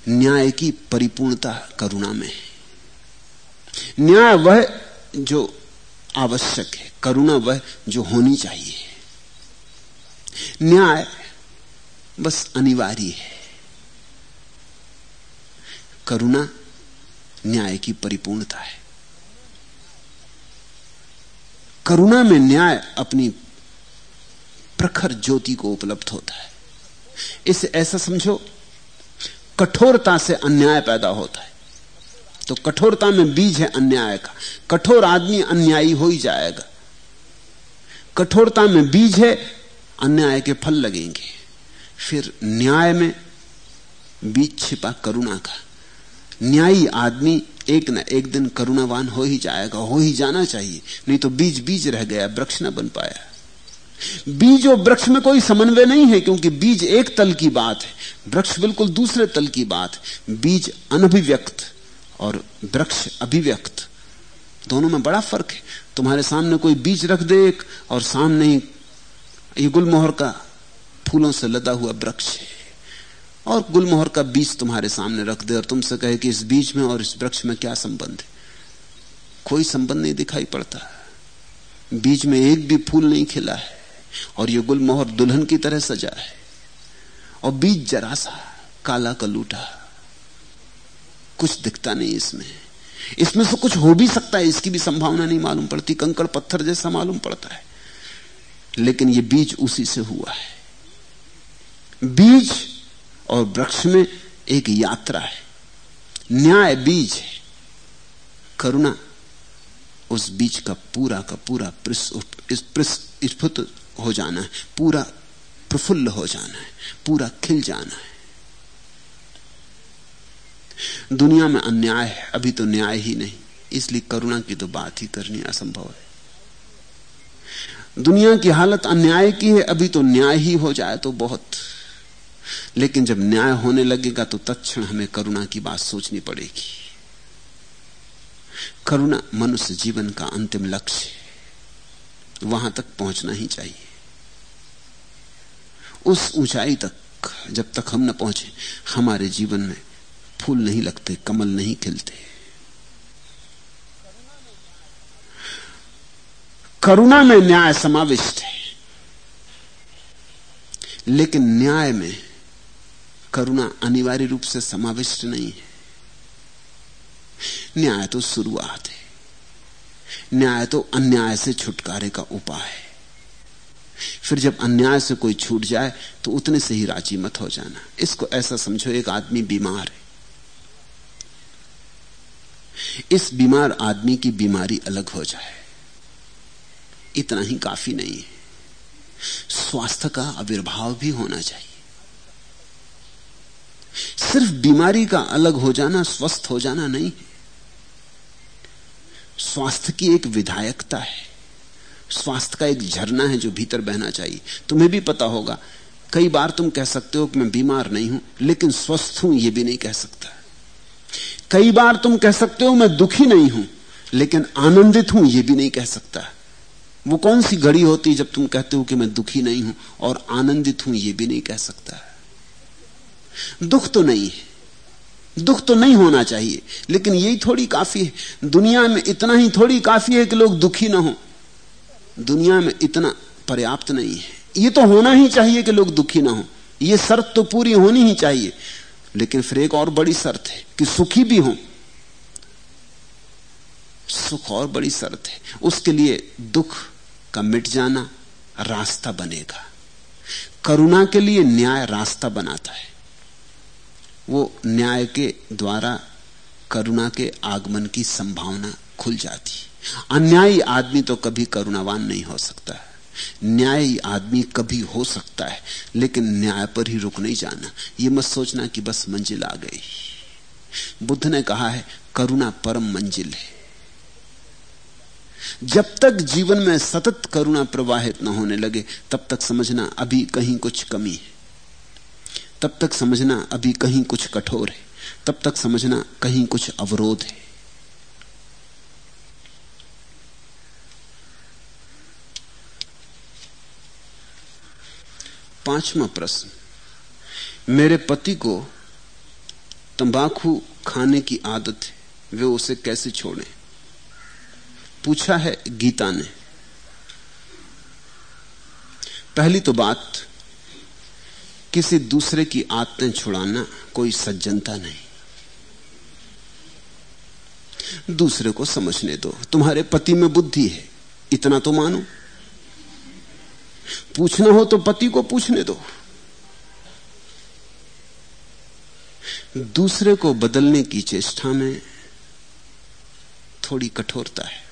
न्याय की परिपूर्णता करुणा में है। न्याय वह जो आवश्यक है। करुणा वह जो होनी चाहिए। न्याय बस अनिवार्य है। करुणा न्याय की परिपूर्णता है। करुणा में न्याय अपनी प्रखर ज्योति को उपलब्ध होता है। इसे ऐसा समझो, कठोरता से अन्याय पैदा होता है। तो कठोरता में बीज है अन्याय का। कठोर आदमी अन्यायी हो ही जाएगा। कठोरता में बीज है, अन्याय के फल लगेंगे। फिर न्याय में बीज छिपा करुणा का। न्यायी आदमी एक न एक दिन करुणावान हो ही जाएगा, हो ही जाना चाहिए। नहीं तो बीज बीज रह गया, वृक्ष न बन पाया। बीज और वृक्ष में कोई समन्वय नहीं है, क्योंकि बीज एक तल की बात है। वृक्ष बिल्कुल दूसरे तल की बात बीज अनभिव्यक्त। और वृक्ष अभिव्यक्त। दोनों में बड़ा फ़र्क है। तुम्हारे सामने कोई बीज रख दे एक, और सामने ही ये गुलमोहर का फूलों से लदा हुआ वृक्ष है। और गुलमोहर का बीज तुम्हारे सामने रख दे, और तुमसे कहे कि इस बीज में और इस वृक्ष में क्या संबंध है? कोई संबंध नहीं दिखाई पड़ता। बीज में एक भी फूल नहीं खिला है, और ये गुलमोहर दुल्हन की तरह सजा है। और बीज जरा सा काला कलूटा कुछ दिखता नहीं इसमें। इसमें से कुछ हो भी सकता है, इसकी भी संभावना नहीं मालूम पड़ती। कंकड़ पत्थर जैसा मालूम पड़ता है। लेकिन ये बीज उसी से हुआ है। बीज और वृक्ष में एक यात्रा है। न्याय बीज है। करुणा उस बीज का पूरा का पूरा स्फुत हो जाना है। पूरा प्रफुल्ल हो जाना है। पूरा खिल जाना है। दुनिया में अन्याय है, अभी तो न्याय ही नहीं। इसलिए करुणा की तो बात ही करनी असंभव है। दुनिया की हालत अन्याय की है, अभी तो न्याय ही हो जाए तो बहुत। लेकिन जब न्याय होने लगेगा तो तत्ण हमें करुणा की बात सोचनी पड़ेगी। करुणा मनुष्य जीवन का अंतिम लक्ष्य है। वहाँ तक पहुँचना ही चाहिए। उस ऊंचाई तक जब तक हम न पहुँचे, हमारे जीवन में फूल नहीं लगते, कमल नहीं खिलते। करुणा में न्याय समाविष्ट है, लेकिन न्याय में करुणा अनिवार्य रूप से समाविष्ट नहीं है। न्याय तो शुरुआत है, न्याय तो अन्याय से छुटकारे का उपाय है। फिर जब अन्याय से कोई छूट जाए तो उतने से ही राज़ी मत हो जाना। इसको ऐसा समझो, एक आदमी बीमार है। इस बीमार आदमी की बीमारी अलग हो जाए। इतना ही काफ़ी नहीं है। स्वास्थ्य का आविर्भाव भी होना चाहिए। सिर्फ़ बीमारी का अलग हो जाना, स्वस्थ हो जाना नहीं है। स्वास्थ्य की एक विधायकता है। स्वास्थ्य का एक झरना है जो भीतर बहना चाहिए। तुम्हें भी पता होगा, कई बार तुम कह सकते हो कि मैं बीमार नहीं हूँ, लेकिन स्वस्थ हूँ यह भी नहीं कह सकता। कई बार तुम कह सकते हो मैं दुखी नहीं हूँ, लेकिन आनंदित हूँ यह भी नहीं कह सकता। वो कौन सी घड़ी होती जब तुम कहते हो कि मैं दुखी नहीं हूँ और आनंदित हूँ यह भी नहीं कह सकता। दुख तो नहीं है। दुख तो नहीं होना चाहिए, लेकिन यही थोड़ी काफ़ी है। दुनिया में इतना ही थोड़ी काफ़ी है कि लोग दुखी ना हो। दुनिया में इतना पर्याप्त नहीं है। ये तो होना ही चाहिए कि लोग दुखी ना हो। ये शर्त तो पूरी होनी ही चाहिए। लेकिन फिर एक और बड़ी शर्त है कि सुखी भी हो। सुख और बड़ी शर्त है। उसके लिए दुख का मिट जाना रास्ता बनेगा। करुणा के लिए न्याय रास्ता बनाता है। वो न्याय के द्वारा करुणा के आगमन की संभावना खुल जाती अन्यायी आदमी तो कभी करुणावान नहीं हो सकता। है न्यायी आदमी कभी हो सकता है, लेकिन न्याय पर ही रुक नहीं जाना। ये मत सोचना कि बस मंजिल आ गई। बुद्ध ने कहा है, करुणा परम मंजिल है। जब तक जीवन में सतत करुणा प्रवाहित न होने लगे, तब तक समझना अभी कहीं कुछ कमी है। तब तक समझना अभी कहीं कुछ कठोर है। तब तक समझना कहीं कुछ अवरोध है। पांचवा प्रश्न। मेरे पति को तंबाकू खाने की आदत है, वे उसे कैसे छोड़ें? पूछा है गीता ने। पहली तो बात, किसी दूसरे की आदतें छुड़ाना कोई सज्जनता नहीं। दूसरे को समझने दो, तुम्हारे पति में बुद्धि है, इतना तो मानो। पूछना हो तो पति को पूछने दो। दूसरे को बदलने की चेष्टा में थोड़ी कठोरता है।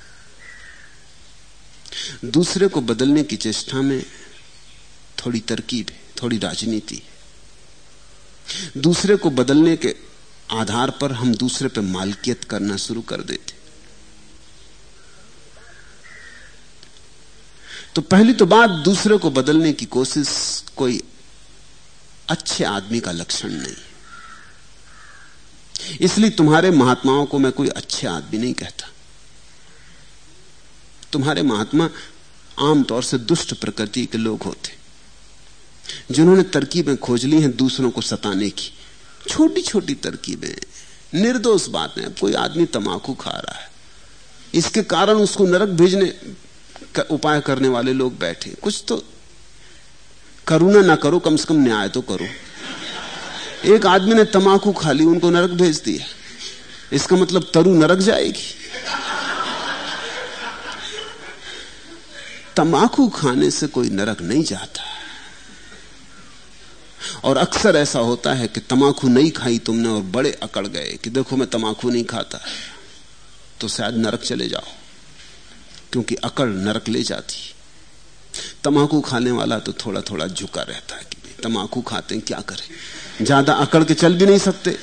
दूसरे को बदलने की चेष्टा में थोड़ी तरकीब है, थोड़ी राजनीति है। दूसरे को बदलने के आधार पर हम दूसरे पर मालकियत करना शुरू कर देते तो पहली तो बात, दूसरे को बदलने की कोशिश, कोई अच्छे आदमी का लक्षण नहीं। इसलिए तुम्हारे महात्माओं को मैं कोई अच्छे आदमी नहीं कहता। तुम्हारे महात्मा आमतौर से दुष्ट प्रकृति के लोग होते। जिन्होंने तरकीबें खोज ली हैं, दूसरों को सताने की। छोटी छोटी तरकीबें। निर्दोष बातें कोई आदमी तमाकू खा रहा है। इसके कारण उसको नरक भेजने का उपाय करने वाले लोग बैठे। कुछ तो करुणा ना करो, कम से कम न्याय तो करो। एक आदमी ने तमाकू खा ली, उनको नरक भेज दिया। इसका मतलब तरु नरक जाएगी। तमाकू खाने से कोई नरक नहीं जाता। और अक्सर ऐसा होता है कि तमाकू नहीं खाई तुमने और बड़े अकड़ गए कि देखो मैं तमाकू नहीं खाता तो शायद नरक चले जाओ। क्योंकि अकड़ नरक ले जाती तमाकू खाने वाला तो थोड़ा थोड़ा झुका रहता है कि तमाकू खाते हैं, क्या करें? ज़्यादा अकड़ के चल भी नहीं सकते।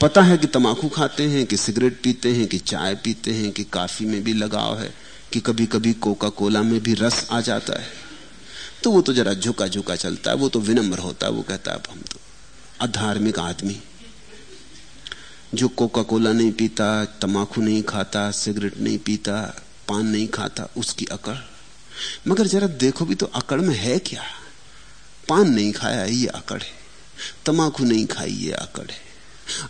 पता है कि तमाकू खाते हैं, कि सिगरेट पीते हैं, कि चाय पीते हैं, कि काफ़ी में भी लगाव है, कि कभी कभी कोका कोला में भी रस आ जाता है। तो वो तो जरा झुका झुका चलता है, वो तो विनम्र होता है, वो कहता है, अब हम तो अधार्मिक आदमी जो कोका कोला नहीं पीता तमाकू नहीं खाता, सिगरेट नहीं पीता पान नहीं खाता, उसकी अकड़। मगर जरा देखो भी तो अकड़ में है क्या? पान नहीं खाया, ये अकड़ है। तमाकू नहीं खाई, ये अकड़ है।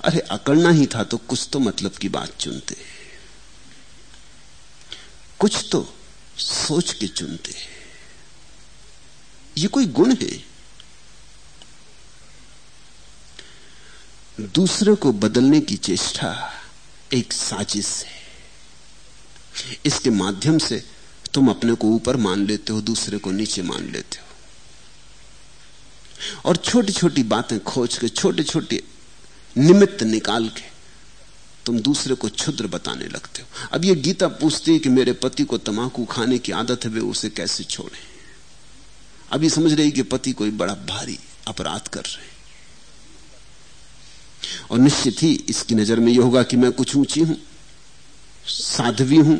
अरे, अकड़ना ही था तो कुछ तो मतलब की बात चुनते। कुछ तो सोच के चुनते। ये कोई गुण है? दूसरे को बदलने की चेष्टा एक साजिश है। इसके माध्यम से तुम अपने को ऊपर मान लेते हो, दूसरे को नीचे मान लेते हो। और छोटी छोटी बातें खोज के छोटे छोटे निमित्त निकाल के तुम दूसरे को क्षुद्र बताने लगते हो। अब ये गीता पूछती है कि मेरे पति को तमाकू खाने की आदत है, वे उसे कैसे छोड़े? अब ये समझ रही कि पति कोई बड़ा भारी अपराध कर रहे और निश्चित ही इसकी नज़र में यह होगा कि मैं कुछ ऊँची हूँ। साध्वी हूँ।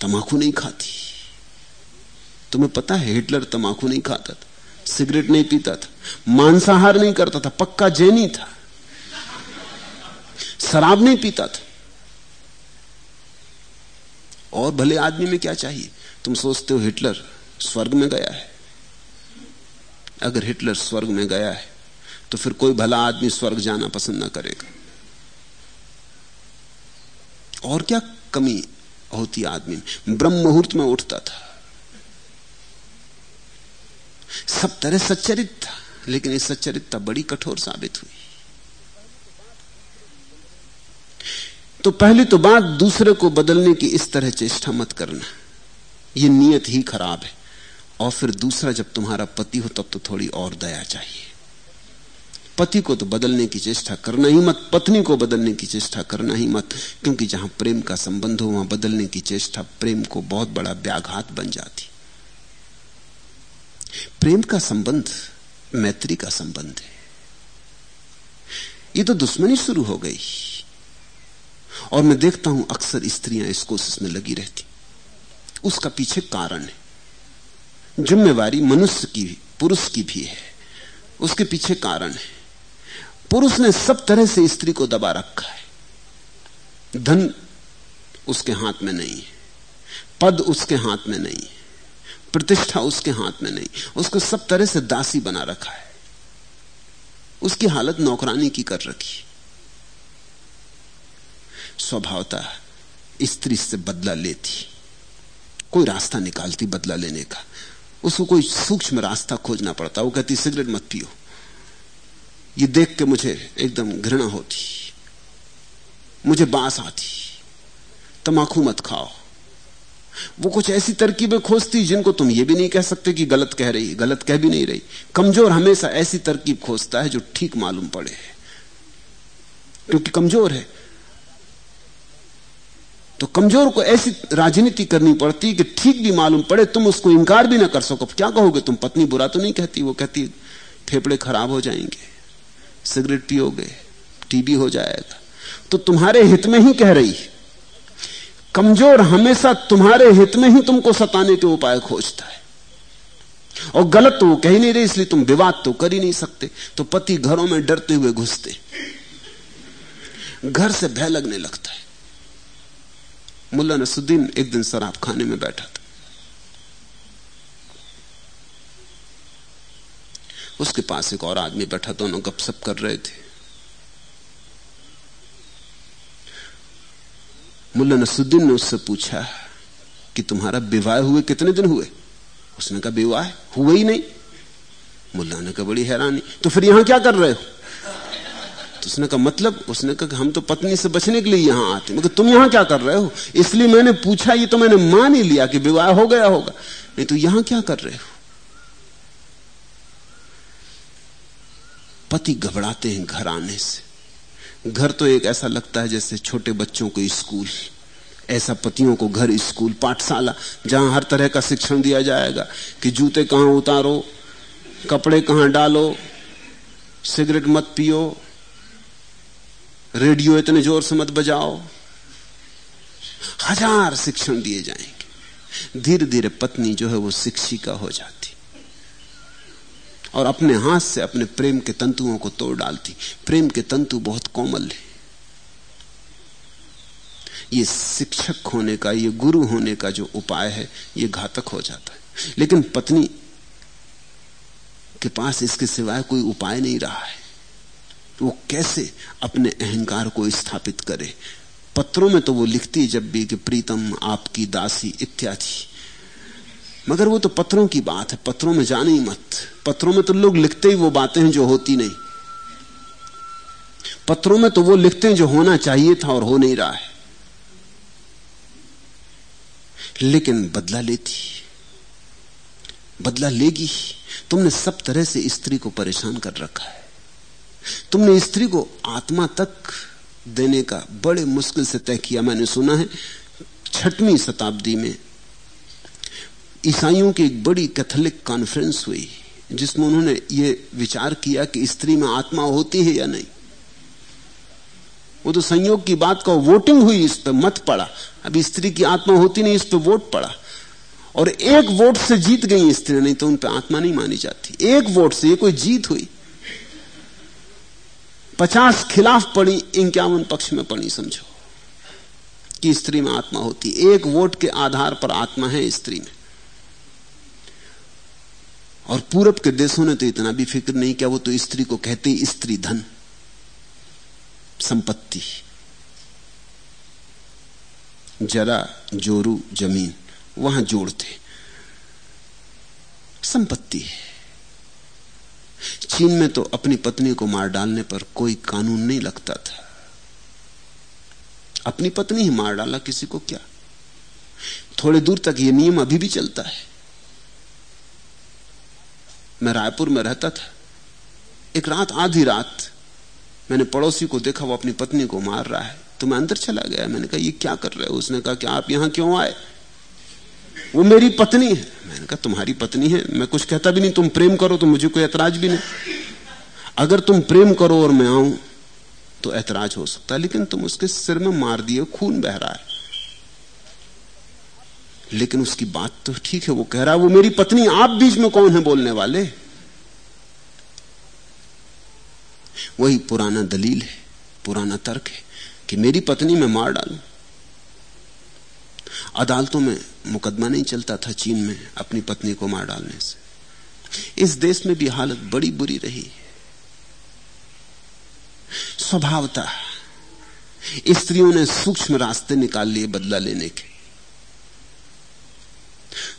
तमाकू नहीं खाती। तुम्हें पता है, हिटलर तमाकू नहीं खाता था, सिगरेट नहीं पीता था, मांसाहार नहीं करता था, पक्का जैनी था, शराब नहीं पीता था। और भले आदमी में क्या चाहिए? तुम सोचते हो हिटलर स्वर्ग में गया है। अगर हिटलर स्वर्ग में गया है तो फिर कोई भला आदमी स्वर्ग जाना पसंद ना करेगा। और क्या कमी होती आदमी में? ब्रह्म मुहूर्त में उठता था। सब तरह सच्चरित था, लेकिन इस सच्चरितता बड़ी कठोर साबित हुई। तो पहली तो बात, दूसरे को बदलने की इस तरह चेष्टा मत करना। यह नियत ही खराब है। और फिर दूसरा, जब तुम्हारा पति हो, तब तो थोड़ी और दया चाहिए। पति को तो बदलने की चेष्टा करना ही मत, पत्नी को बदलने की चेष्टा करना ही मत, क्योंकि जहाँ प्रेम का संबंध हो, वहाँ बदलने की चेष्टा प्रेम को बहुत बड़ा व्याघात बन जाती। प्रेम का संबंध, मैत्री का संबंध है। ये तो दुश्मनी शुरू हो गई। और मैं देखता हूँ अक्सर स्त्रियाँ इस कोशिश में लगी रहती। उसका पीछे कारण है। जिम्मेवारी मनुष्य की, पुरुष की भी है। उसके पीछे कारण है। पुरुष ने सब तरह से स्त्री को दबा रखा है। धन उसके हाथ में नहीं है। पद उसके हाथ में नहीं है। प्रतिष्ठा उसके हाथ में नहीं। उसको सब तरह से दासी बना रखा है। उसकी हालत नौकरानी की कर रखी स्वभावता स्त्री से बदला लेती कोई रास्ता निकालती, बदला लेने का। उसको कोई सूक्ष्म रास्ता खोजना पड़ता। वो कहती, सिगरेट मत पियो। ये देख के मुझे एकदम घृणा होती। मुझे बाँस आती। तमाकू मत खाओ। वो कुछ ऐसी तरकीबें खोजती जिनको तुम ये भी नहीं कह सकते कि गलत कह रही, गलत कह भी नहीं रही। कमज़ोर हमेशा ऐसी तरकीब खोजता है जो ठीक मालूम पड़े। क्योंकि कमज़ोर है। तो कमज़ोर को ऐसी राजनीति करनी पड़ती कि ठीक भी मालूम पड़े, तुम उसको इंकार भी ना कर सको। क्या कहोगे? तुम पत्नी बुरा तो नहीं कहती, वो कहती, फेफड़े खराब हो जाएँगे। सिगरेट पियोगे, टीबी हो जाएगा। तो तुम्हारे हित में ही कह रही कमज़ोर हमेशा तुम्हारे हित में ही तुमको सताने के उपाय खोजता है। और गलत तो वो कह ही नहीं रही, इसलिए तुम विवाद तो कर ही नहीं सकते। तो पति घरों में डरते हुए घुसते। घर से भय लगने लगता है। मुल्ला नसुद्दीन एक दिन शराब खाने में बैठा था। उसके पास एक और आदमी बैठा, दोनों गपशप कर रहे थे। मुल्ला नसुद्दीन ने उससे पूछा कि तुम्हारा विवाह हुए कितने दिन हुए? उसने कहा, विवाह हुआ ही नहीं। मुल्ला ने कहा, बड़ी हैरानी। तो फिर यहाँ क्या कर रहे हो? तो उसने कहा मतलब? उसने कहा हम तो पत्नी से बचने के लिए यहाँ आते मगर तुम यहाँ क्या कर रहे हो? इसलिए मैंने पूछा, ये तो मैंने मान ही लिया कि विवाह हो गया होगा। नहीं तो यहाँ क्या कर रहे हो? पति घबराते हैं घर आने से। घर तो एक ऐसा लगता है जैसे छोटे बच्चों को स्कूल, ऐसा पतियों को घर, स्कूल, पाठशाला, जहाँ हर तरह का शिक्षण दिया जाएगा कि जूते कहाँ उतारो, कपड़े कहाँ डालो, सिगरेट मत पियो, रेडियो इतने ज़ोर से मत बजाओ। हज़ार शिक्षण दिए जाएँगे। धीरे धीरे पत्नी जो है वो शिक्षिका हो जाती और अपने हाथ से अपने प्रेम के तंतुओं को तोड़ डालती। प्रेम के तंतु बहुत कोमल है। ये शिक्षक होने का, ये गुरु होने का जो उपाय है, ये घातक हो जाता है। लेकिन पत्नी के पास इसके सिवाय कोई उपाय नहीं रहा है। वो कैसे अपने अहंकार को स्थापित करे? पत्रों में तो वो लिखती जब भी कि प्रीतम आपकी दासी इत्यादि। मगर वो तो पत्रों की बात है पत्रों में जाने ही मत। पत्रों में तो लोग लिखते ही वो बातें हैं जो होती नहीं। पत्रों में तो वो लिखते हैं जो होना चाहिए था और हो नहीं रहा है। लेकिन बदला लेती, बदला लेगी। तुमने सब तरह से स्त्री को परेशान कर रखा है। तुमने स्त्री को आत्मा तक देने का बड़े मुश्किल से तय किया, मैंने सुना है, छठवीं शताब्दी में ईसाइयों की एक बड़ी कैथोलिक कॉन्फ्रेंस हुई, जिसमें उन्होंने ये विचार किया कि स्त्री में आत्मा होती है या नहीं। वो तो संयोग की बात का वोटिंग हुई, इस पर मत पड़ा। अब स्त्री की आत्मा होती नहीं, इस पर वोट पड़ा। और एक वोट से जीत गई स्त्री, नहीं तो उन पर आत्मा नहीं मानी जाती। एक वोट से ये कोई जीत हुई। पचास खिलाफ पड़ी, इक्यावन पक्ष में पड़ी, समझो। कि स्त्री में आत्मा होती। एक वोट के आधार पर आत्मा है स्त्री में। और पूरब के देशों ने तो इतना भी फ़िक्र नहीं किया, वो तो स्त्री को कहते स्त्री धन, संपत्ति। जरा जोरू ज़मीन, वहाँ जोड़ते संपत्ति है। चीन में तो अपनी पत्नी को मार डालने पर कोई कानून नहीं लगता था। अपनी पत्नी ही मार डाला किसी को क्या? थोड़े दूर तक यह नियम अभी भी चलता है। मैं रायपुर में रहता था। एक रात, आधी रात, मैंने पड़ोसी को देखा, वो अपनी पत्नी को मार रहा है। तो मैं अंदर चला गया। मैंने कहा, ये क्या कर रहे हो? उसने कहा कि, आप यहाँ क्यों आए? वो मेरी पत्नी है। मैंने कहा, तुम्हारी पत्नी है? मैं कुछ कहता भी नहीं। तुम प्रेम करो तो मुझे कोई ऐतराज भी नहीं। अगर तुम प्रेम करो और मैं आऊँ तो ऐतराज हो सकता है। लेकिन तुम उसके सिर में मार दिए, खून बह रहा है। लेकिन उसकी बात तो ठीक है, वो कह रहा है, वो मेरी पत्नी, आप बीच में कौन है बोलने वाले? वही पुराना दलील है, पुराना तर्क है कि मेरी पत्नी में मार डालू। अदालतों में मुकदमा नहीं चलता था चीन में अपनी पत्नी को मार डालने से। इस देश में भी हालत बड़ी बुरी रही स्वभावता स्त्रियों ने सूक्ष्म रास्ते निकाल लिए बदला लेने के।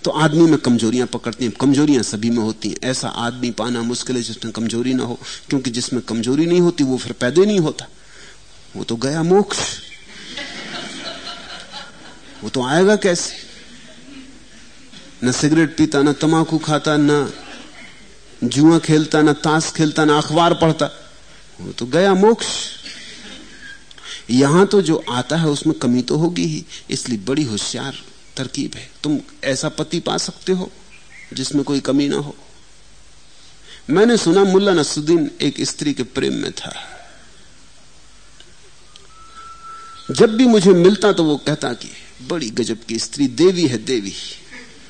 तो आदमी में कमजोरियाँ पकड़ती हैं, कमजोरियाँ सभी में होती हैं। ऐसा आदमी पाना मुश्किल है जिसमें कमज़ोरी ना हो, क्योंकि जिसमें कमज़ोरी नहीं होती, वो फिर पैदा नहीं होता। वो तो गया मोक्ष। वो तो आएगा कैसे? न सिगरेट पीता, ना तमाकू खाता, न जुआ खेलता, ना ताश खेलता, ना अखबार पढ़ता। वो तो गया मोक्ष। यहाँ तो जो आता है, उसमें कमी तो होगी ही, इसलिए बड़ी होशियार। तरकीब है। तुम ऐसा पति पा सकते हो, जिसमें कोई कमी ना हो। मैंने सुना मुल्ला नसुद्दीन एक स्त्री के प्रेम में था। जब भी मुझे मिलता तो वो कहता कि, बड़ी गजब की स्त्री, देवी है, देवी।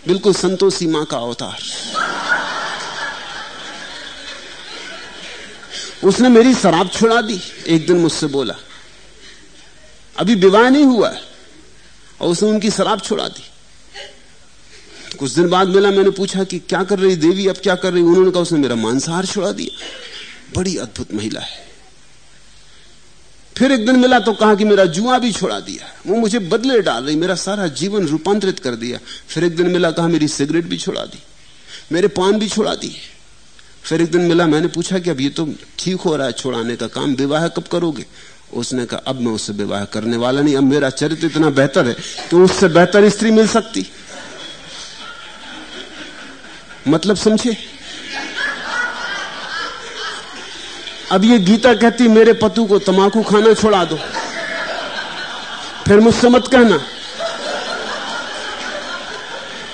बिल्कुल संतोषी माँ का अवतार। उसने मेरी शराब छुड़ा दी। एक दिन मुझसे बोला, अभी विवाह नहीं हुआ। है और उसने उनकी शराब छुड़ा दी। कुछ दिन बाद मिला, मैंने पूछा कि क्या कर रही देवी, अब क्या कर रही? उन्होंने कहा, उसने मेरा मांसाहार छुड़ा दिया। बड़ी अद्भुत महिला है। फिर एक दिन मिला तो कहा कि मेरा जुआ भी छुड़ा दिया। वो मुझे बदले डाल रही, मेरा सारा जीवन रूपांतरित कर दिया। फिर एक दिन मिला, कहा, मेरी सिगरेट भी छुड़ा दी, मेरे पान भी छुड़ा दिए। फिर एक दिन मिला, मैंने पूछा कि अब ये तो ठीक हो रहा है छुड़ाने का काम, विवाह कब करोगे? उसने कहा, अब मैं उससे विवाह करने वाला नहीं, अब मेरा चरित्र इतना बेहतर है कि उससे बेहतर स्त्री मिल सकती। मतलब समझे? अब ये गीता कहती, मेरे पतु को तमाकू खाना छोड़ा दो, फिर मुझसे मत कहना।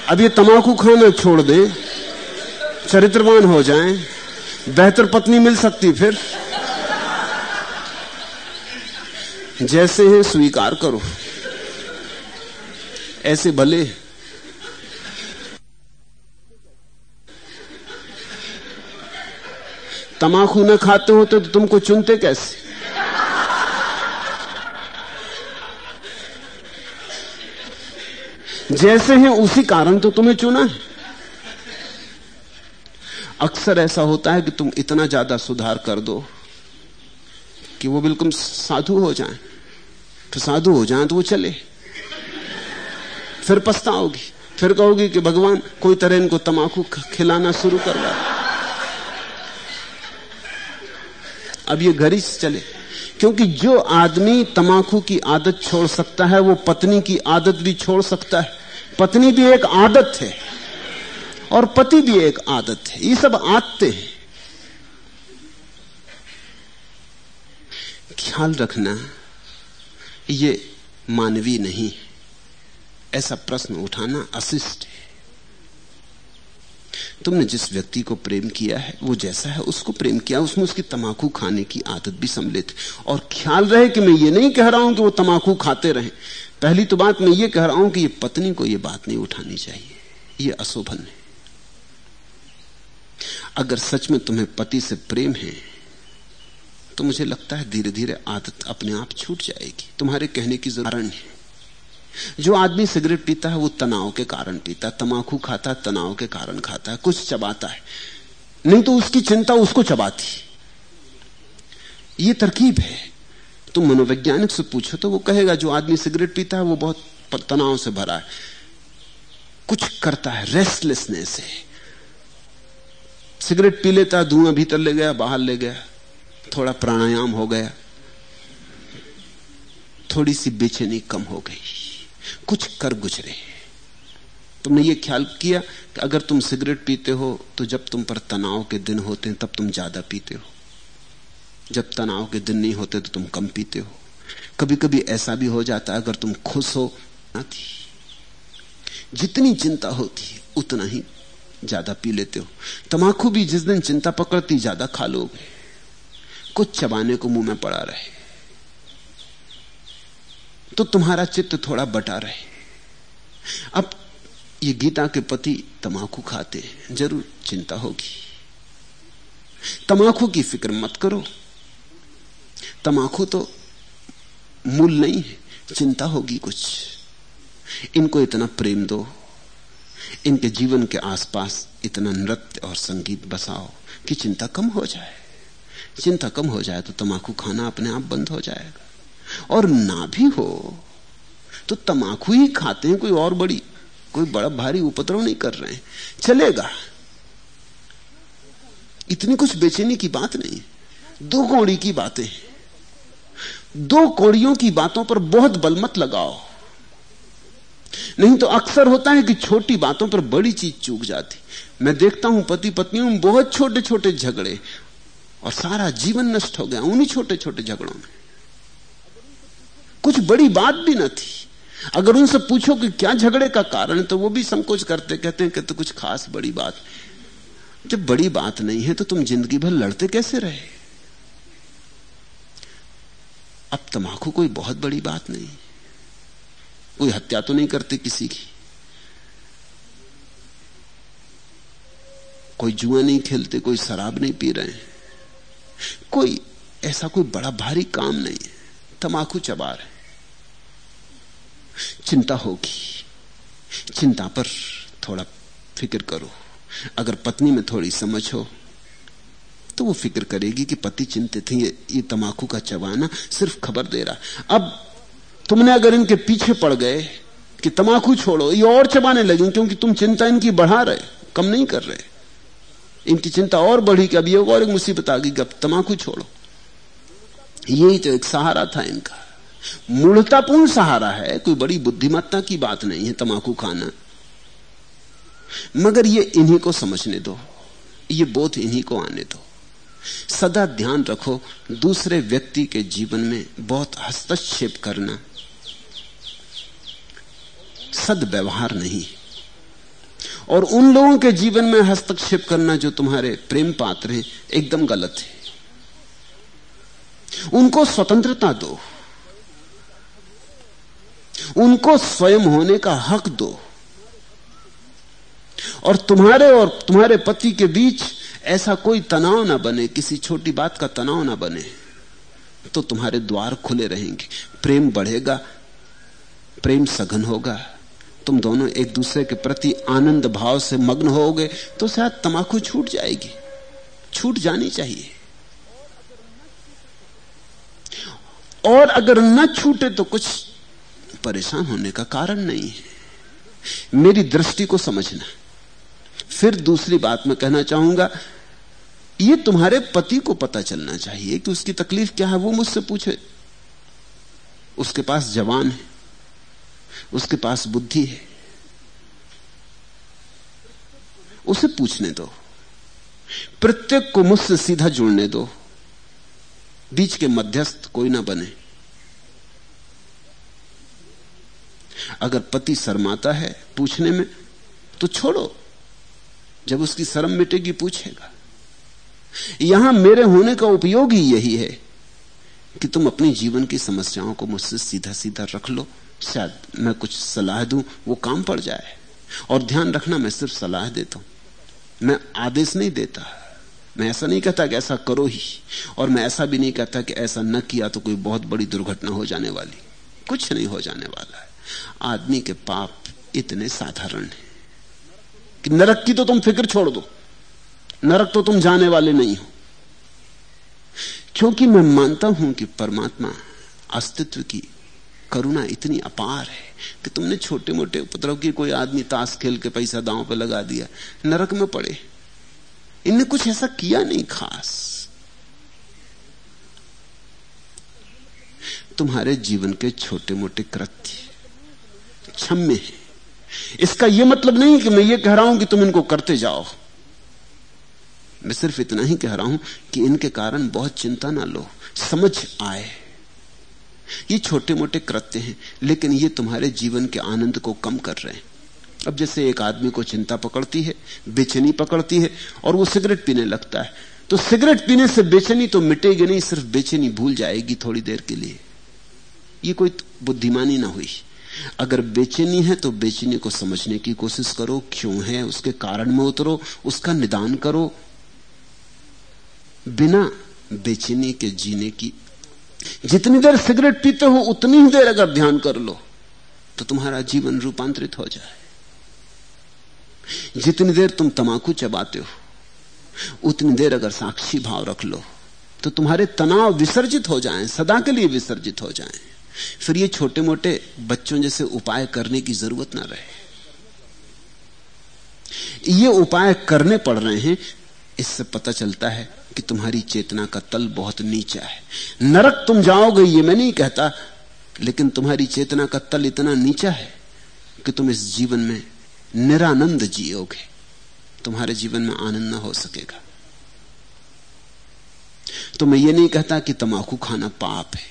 अब ये तमाकू खाना छोड़ दे, चरित्रवान हो जाएँ, बेहतर पत्नी मिल सकती फिर। जैसे हैं स्वीकार करो। ऐसे भले। तमाकू न खाते होते तो तुमको चुनते कैसे? जैसे हैं उसी कारण तो तुम्हें चुना है। अक्सर ऐसा होता है कि तुम इतना ज़्यादा सुधार कर दो। कि वो बिल्कुल साधु हो जाएँ। फिर साधु हो जाएँ तो वो चले। फिर पछताओगी। फिर कहोगी कि भगवान, कोई तरह इनको तमाकू खिलाना शुरू करवा अब ये घर ही चले। क्योंकि जो आदमी तमाकू की आदत छोड़ सकता है, वो पत्नी की आदत भी छोड़ सकता है। पत्नी भी एक आदत है और पति भी एक आदत है। ये सब आदतें हैं। ख्याल रखना ये मानवीय नहीं ऐसा प्रश्न उठाना अशिष्ट है। तुमने जिस व्यक्ति को प्रेम किया है, वो जैसा है, उसको प्रेम किया उसमें उसकी तमाकू खाने की आदत भी सम्मिलित और ख्याल रहे कि मैं ये नहीं कह रहा हूँ कि वो तमाकू खाते रहे। पहली तो बात मैं ये कह रहा हूँ कि ये पत्नी को ये बात नहीं उठानी चाहिए। ये अशोभन है। अगर सच में तुम्हें पति से प्रेम है तो मुझे लगता है धीरे धीरे आदत अपने आप छूट जाएगी। तुम्हारे कहने की ज़रूरत है। जो आदमी सिगरेट पीता है, वो तनाव के कारण पीता है। तमाकू खाता है, तनाव के कारण खाता है। कुछ चबाता है। नहीं तो उसकी चिंता उसको चबाती ये तरकीब है। तुम मनोवैज्ञानिक से पूछो तो वो कहेगा, जो आदमी सिगरेट पीता है, वो बहुत तनाव से भरा है। कुछ करता है। रेस्टलेसनेस है। सिगरेट पी लेता धुआँ भीतर ले गया, बाहर ले गया। थोड़ा प्राणायाम हो गया। थोड़ी सी बेचैनी कम हो गई। कुछ कर गुजरे। तुमने ये ख्याल किया कि अगर तुम सिगरेट पीते हो तो जब तुम पर तनाव के दिन होते हैं, तब तुम ज़्यादा पीते हो। जब तनाव के दिन नहीं होते तो तुम कम पीते हो। कभी कभी ऐसा भी हो जाता है, अगर तुम खुश हो, ना थी जितनी चिंता होती है, उतना ही ज़्यादा पी लेते हो। तमाकू भी जिस दिन चिंता पकड़ती, ज़्यादा खा लोगे। कुछ चबाने को मुँह में पड़ा रहे। तो तुम्हारा चित्त थोड़ा बटा रहे। अब ये गीता के पति तमाकू खाते हैं, ज़रूर चिंता होगी। तमाकू की फ़िक्र मत करो। तमाकू तो मूल नहीं है, चिंता होगी कुछ। इनको इतना प्रेम दो, इनके जीवन के आसपास इतना नृत्य और संगीत बसाओ कि चिंता कम हो जाए। चिंता कम हो जाए तो तमाकू खाना अपने आप बंद हो जाएगा। और ना भी हो तो तमाकू ही खाते हैं, कोई और बड़ी, कोई बड़ा भारी उपद्रव नहीं कर रहे हैं। चलेगा। इतनी कुछ बेचैनी की बात नहीं। दो कौड़ी की बातें। दो कौड़ियों की बातों पर बहुत बल मत लगाओ। नहीं तो अक्सर होता है कि छोटी बातों पर बड़ी चीज़ चूक जाती। मैं देखता हूँ पति पत्नियों में बहुत छोटे छोटे झगड़े और सारा जीवन नष्ट हो गया, उन्हीं छोटे छोटे झगड़ों में। कुछ बड़ी बात भी न थी। अगर उनसे पूछो कि क्या झगड़े का कारण तो वो भी संकोच करते, कहते हैं कि तो कुछ खास बड़ी बात। जब बड़ी बात नहीं है तो तुम ज़िंदगी भर लड़ते कैसे रहे? अब तमाकू कोई बहुत बड़ी बात नहीं। कोई हत्या तो नहीं करते किसी की। कोई जुआ नहीं खेलते, कोई शराब नहीं पी रहे कोई ऐसा कोई बड़ा भारी काम नहीं है। तमाकू चबा रहे चिंता होगी। चिंता पर थोड़ा फ़िक्र करो। अगर पत्नी में थोड़ी समझ हो तो वो फ़िक्र करेगी कि पति चिंतित है। ये, तमाकू का चबाना सिर्फ़ खबर दे रहा अब तुमने अगर इनके पीछे पड़ गए कि तमाकू छोड़ो ये और चबाने लगे क्योंकि तुम चिंता इनकी बढ़ा रहे कम नहीं कर रहे। इनकी चिंता और बढ़ी कि अब और एक मुसीबत आ गई अब तमाकू छोड़ो। यही तो एक सहारा था इनका। मूर्तापूर्ण सहारा है, कोई बड़ी बुद्धिमत्ता की बात नहीं है तमाकू खाना। मगर ये इन्हीं को समझने दो, ये बोध इन्हीं को आने दो। सदा ध्यान रखो, दूसरे व्यक्ति के जीवन में बहुत हस्तक्षेप करना सदव्यवहार नहीं और उन लोगों के जीवन में हस्तक्षेप करना जो तुम्हारे प्रेम पात्र हैं, एकदम गलत है। उनको स्वतंत्रता दो। उनको स्वयं होने का हक दो। और तुम्हारे और तुम्हारे पति के बीच ऐसा कोई तनाव ना बने, किसी छोटी बात का तनाव ना बने तो तुम्हारे द्वार खुले रहेंगे। प्रेम बढ़ेगा, प्रेम सघन होगा। तुम दोनों एक दूसरे के प्रति आनंद भाव से मग्न होगे तो शायद तमाकू छूट जाएगी। छूट जानी चाहिए। और अगर न छूटे तो कुछ परेशान होने का कारण नहीं है। मेरी दृष्टि को समझना। फिर दूसरी बात मैं कहना चाहूँगा, ये तुम्हारे पति को पता चलना चाहिए कि उसकी तकलीफ़ क्या है, वो मुझसे पूछे। उसके पास जवान है। उसके पास बुद्धि है। उसे पूछने दो। प्रत्येक को मुझसे सीधा जुड़ने दो। बीच के मध्यस्थ कोई ना बने। अगर पति शर्माता है पूछने में तो छोड़ो। जब उसकी शर्म मिटेगी, पूछेगा। यहाँ मेरे होने का उपयोग ही यही है कि तुम अपनी जीवन की समस्याओं को मुझसे सीधा सीधा रख लो। शायद मैं कुछ सलाह दूँ, वो काम पड़ जाए। और ध्यान रखना, मैं सिर्फ़ सलाह देता हूँ। मैं आदेश नहीं देता। मैं ऐसा नहीं कहता कि ऐसा करो ही। और मैं ऐसा भी नहीं कहता कि ऐसा न किया तो कोई बहुत बड़ी दुर्घटना हो जाने वाली। कुछ नहीं हो जाने वाला है। आदमी के पाप इतने साधारण हैं कि नरक की तो तुम फ़िक्र छोड़ दो। नरक तो तुम जाने वाले नहीं हो। क्योंकि मैं मानता हूँ कि परमात्मा अस्तित्व की करुणा इतनी अपार है कि तुमने छोटे मोटे उपद्रव की कोई आदमी ताश खेल के पैसा दांव पे लगा दिया, नरक में पड़े। इनने कुछ ऐसा किया नहीं खास। तुम्हारे जीवन के छोटे मोटे कृत्य क्षम्य है। इसका यह मतलब नहीं कि मैं ये कह रहा हूँ कि तुम इनको करते जाओ। मैं सिर्फ़ इतना ही कह रहा हूँ कि इनके कारण बहुत चिंता ना लो, समझ आए। ये छोटे मोटे कृत्य हैं, लेकिन ये तुम्हारे जीवन के आनंद को कम कर रहे हैं। अब जैसे एक आदमी को चिंता पकड़ती है, बेचैनी पकड़ती है, और वो सिगरेट पीने लगता है तो सिगरेट पीने से बेचैनी तो मिटेगी नहीं, सिर्फ़ बेचैनी भूल जाएगी थोड़ी देर के लिए। ये कोई बुद्धिमानी ना हुई। अगर बेचैनी है तो बेचैनी को समझने की कोशिश करो, क्यों है, उसके कारण में उतरो, उसका निदान करो। बिना बेचैनी के जीने की जितनी देर सिगरेट पीते हो, उतनी ही देर अगर ध्यान कर लो तो तुम्हारा जीवन रूपांतरित हो जाए। जितनी देर तुम तमाकू चबाते हो, उतनी देर अगर साक्षी भाव रख लो तो तुम्हारे तनाव विसर्जित हो जाएँ, सदा के लिए विसर्जित हो जाएँ। फिर ये छोटे मोटे बच्चों जैसे उपाय करने की ज़रूरत ना रहे। ये उपाय करने पड़ रहे हैं, इससे पता चलता है कि तुम्हारी चेतना का तल बहुत नीचा है। नरक तुम जाओगे, ये मैं नहीं कहता, लेकिन तुम्हारी चेतना का तल इतना नीचा है कि तुम इस जीवन में निरानंद जियोगे। तुम्हारे जीवन में आनंद ना हो सकेगा। तो मैं ये नहीं कहता कि तमाकू खाना पाप है।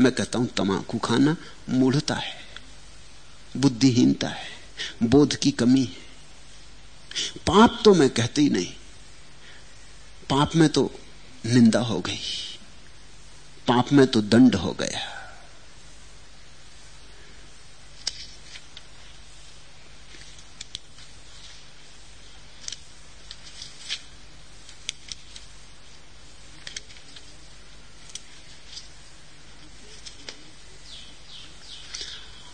मैं कहता हूँ, तमाकू खाना मूढ़ता है, बुद्धिहीनता है, बोध की कमी है। पाप तो मैं कहते नहीं पाप में तो निंदा हो गई, पाप में तो दंड हो गया।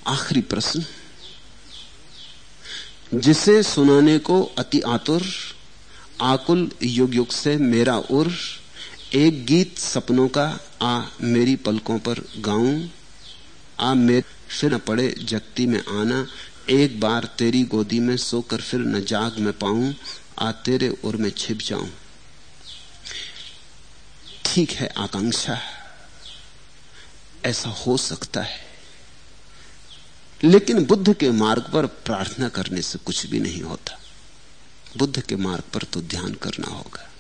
आखिरी प्रश्न, जिसे सुनाने को अति आतुर आकुल युग युग से मेरा उर, एक गीत सपनों का, आ मेरी पलकों पर गाऊं। आ मेरे फिर न पड़े जगती में आना, एक बार तेरी गोदी में सोकर फिर न जाग में पाऊँ, आ तेरे उर में छिप जाऊँ। ठीक है आकांक्षा, ऐसा हो सकता है। लेकिन बुद्ध के मार्ग पर प्रार्थना करने से कुछ भी नहीं होता। बुद्ध के मार्ग पर तो ध्यान करना होगा।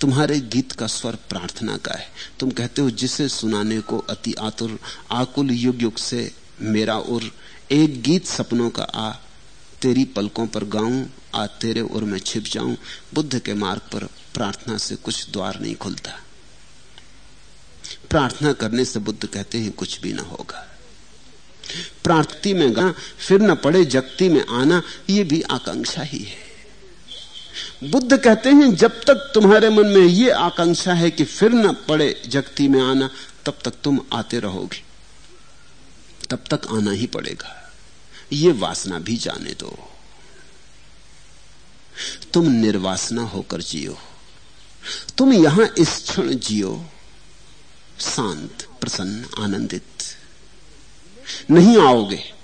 तुम्हारे गीत का स्वर प्रार्थना का है। तुम कहते हो, जिसे सुनाने को अति आतुर, आकुल युग युग से मेरा उर, एक गीत सपनों का आ, तेरी पलकों पर गाऊं, आ तेरे उर में छिप जाऊँ। बुद्ध के मार्ग पर प्रार्थना से कुछ द्वार नहीं खुलता। प्रार्थना करने से बुद्ध कहते हैं, कुछ भी ना होगा। प्रार्थी में गा फिर न पड़े जगती में आना यह भी आकांक्षा ही है। बुद्ध कहते हैं, जब तक तुम्हारे मन में यह आकांक्षा है कि फिर न पड़े जगती में आना, तब तक तुम आते रहोगे। तब तक आना ही पड़ेगा। ये वासना भी जाने दो। तुम निर्वासना होकर जियो। तुम यहाँ इस क्षण जियो, शांत, प्रसन्न, आनंदित। नहीं आओगे।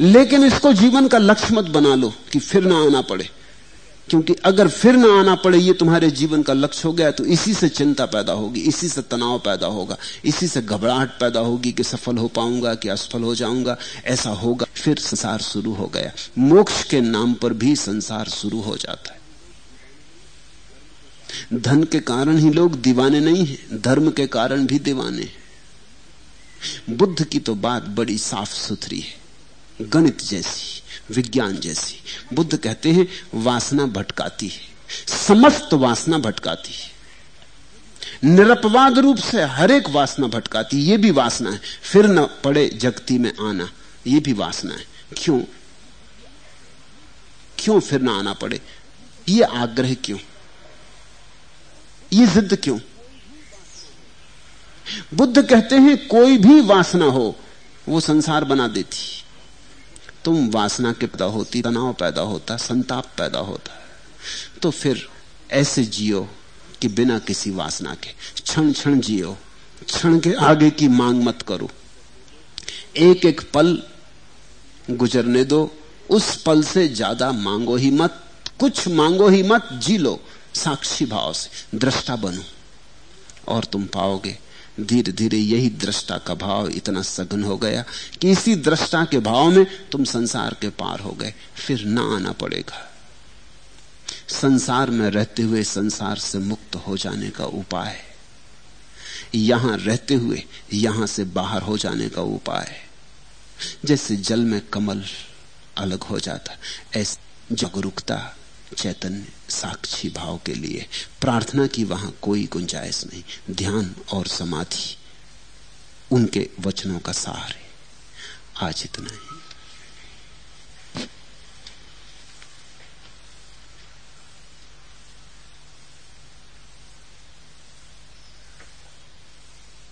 लेकिन इसको जीवन का लक्ष्य मत बना लो कि फिर ना आना पड़े। क्योंकि अगर फिर ना आना पड़े, ये तुम्हारे जीवन का लक्ष्य हो गया तो इसी से चिंता पैदा होगी, इसी से तनाव पैदा होगा, इसी से घबराहट पैदा होगी कि सफल हो पाऊँगा कि असफल हो जाऊँगा। ऐसा होगा, फिर संसार शुरू हो गया। मोक्ष के नाम पर भी संसार शुरू हो जाता है। धन के कारण ही लोग दीवाने नहीं हैं, धर्म के कारण भी दीवाने हैं। बुद्ध की तो बात बड़ी साफ़ सुथरी है। गणित जैसी, विज्ञान जैसी। बुद्ध कहते हैं, वासना भटकाती है। समस्त वासना भटकाती है। निरपवाद रूप से हर एक वासना भटकाती, ये भी वासना है। फिर न पड़े जगती में आना, ये भी वासना है। क्यों? क्यों फिर ना आना पड़े? ये आग्रह क्यों? ये जिद क्यों? बुद्ध कहते हैं, कोई भी वासना हो, वो संसार बना देती तुम वासना के पैदा होती, तनाव पैदा होता, संताप पैदा होता। तो फिर ऐसे जियो कि बिना किसी वासना के, क्षण क्षण जियो, क्षण के आगे की मांग मत करो। एक एक पल गुजरने दो, उस पल से ज़्यादा मांगो ही मत, कुछ मांगो ही मत, जी लो, साक्षी भाव से, दृष्टा बनो, और तुम पाओगे धीरे धीरे यही दृष्टा का भाव इतना सघन हो गया कि इसी दृष्टा के भाव में तुम संसार के पार हो गए, फिर ना आना पड़ेगा। संसार में रहते हुए संसार से मुक्त हो जाने का उपाय यहाँ रहते हुए यहाँ से बाहर हो जाने का उपाय जैसे जल में कमल अलग हो जाता, ऐसे जागरूकता, चैतन्य। साक्षी भाव के लिए। प्रार्थना की वहाँ कोई गुंजाइश नहीं। ध्यान और समाधि उनके वचनों का सहार है। आज इतना ही।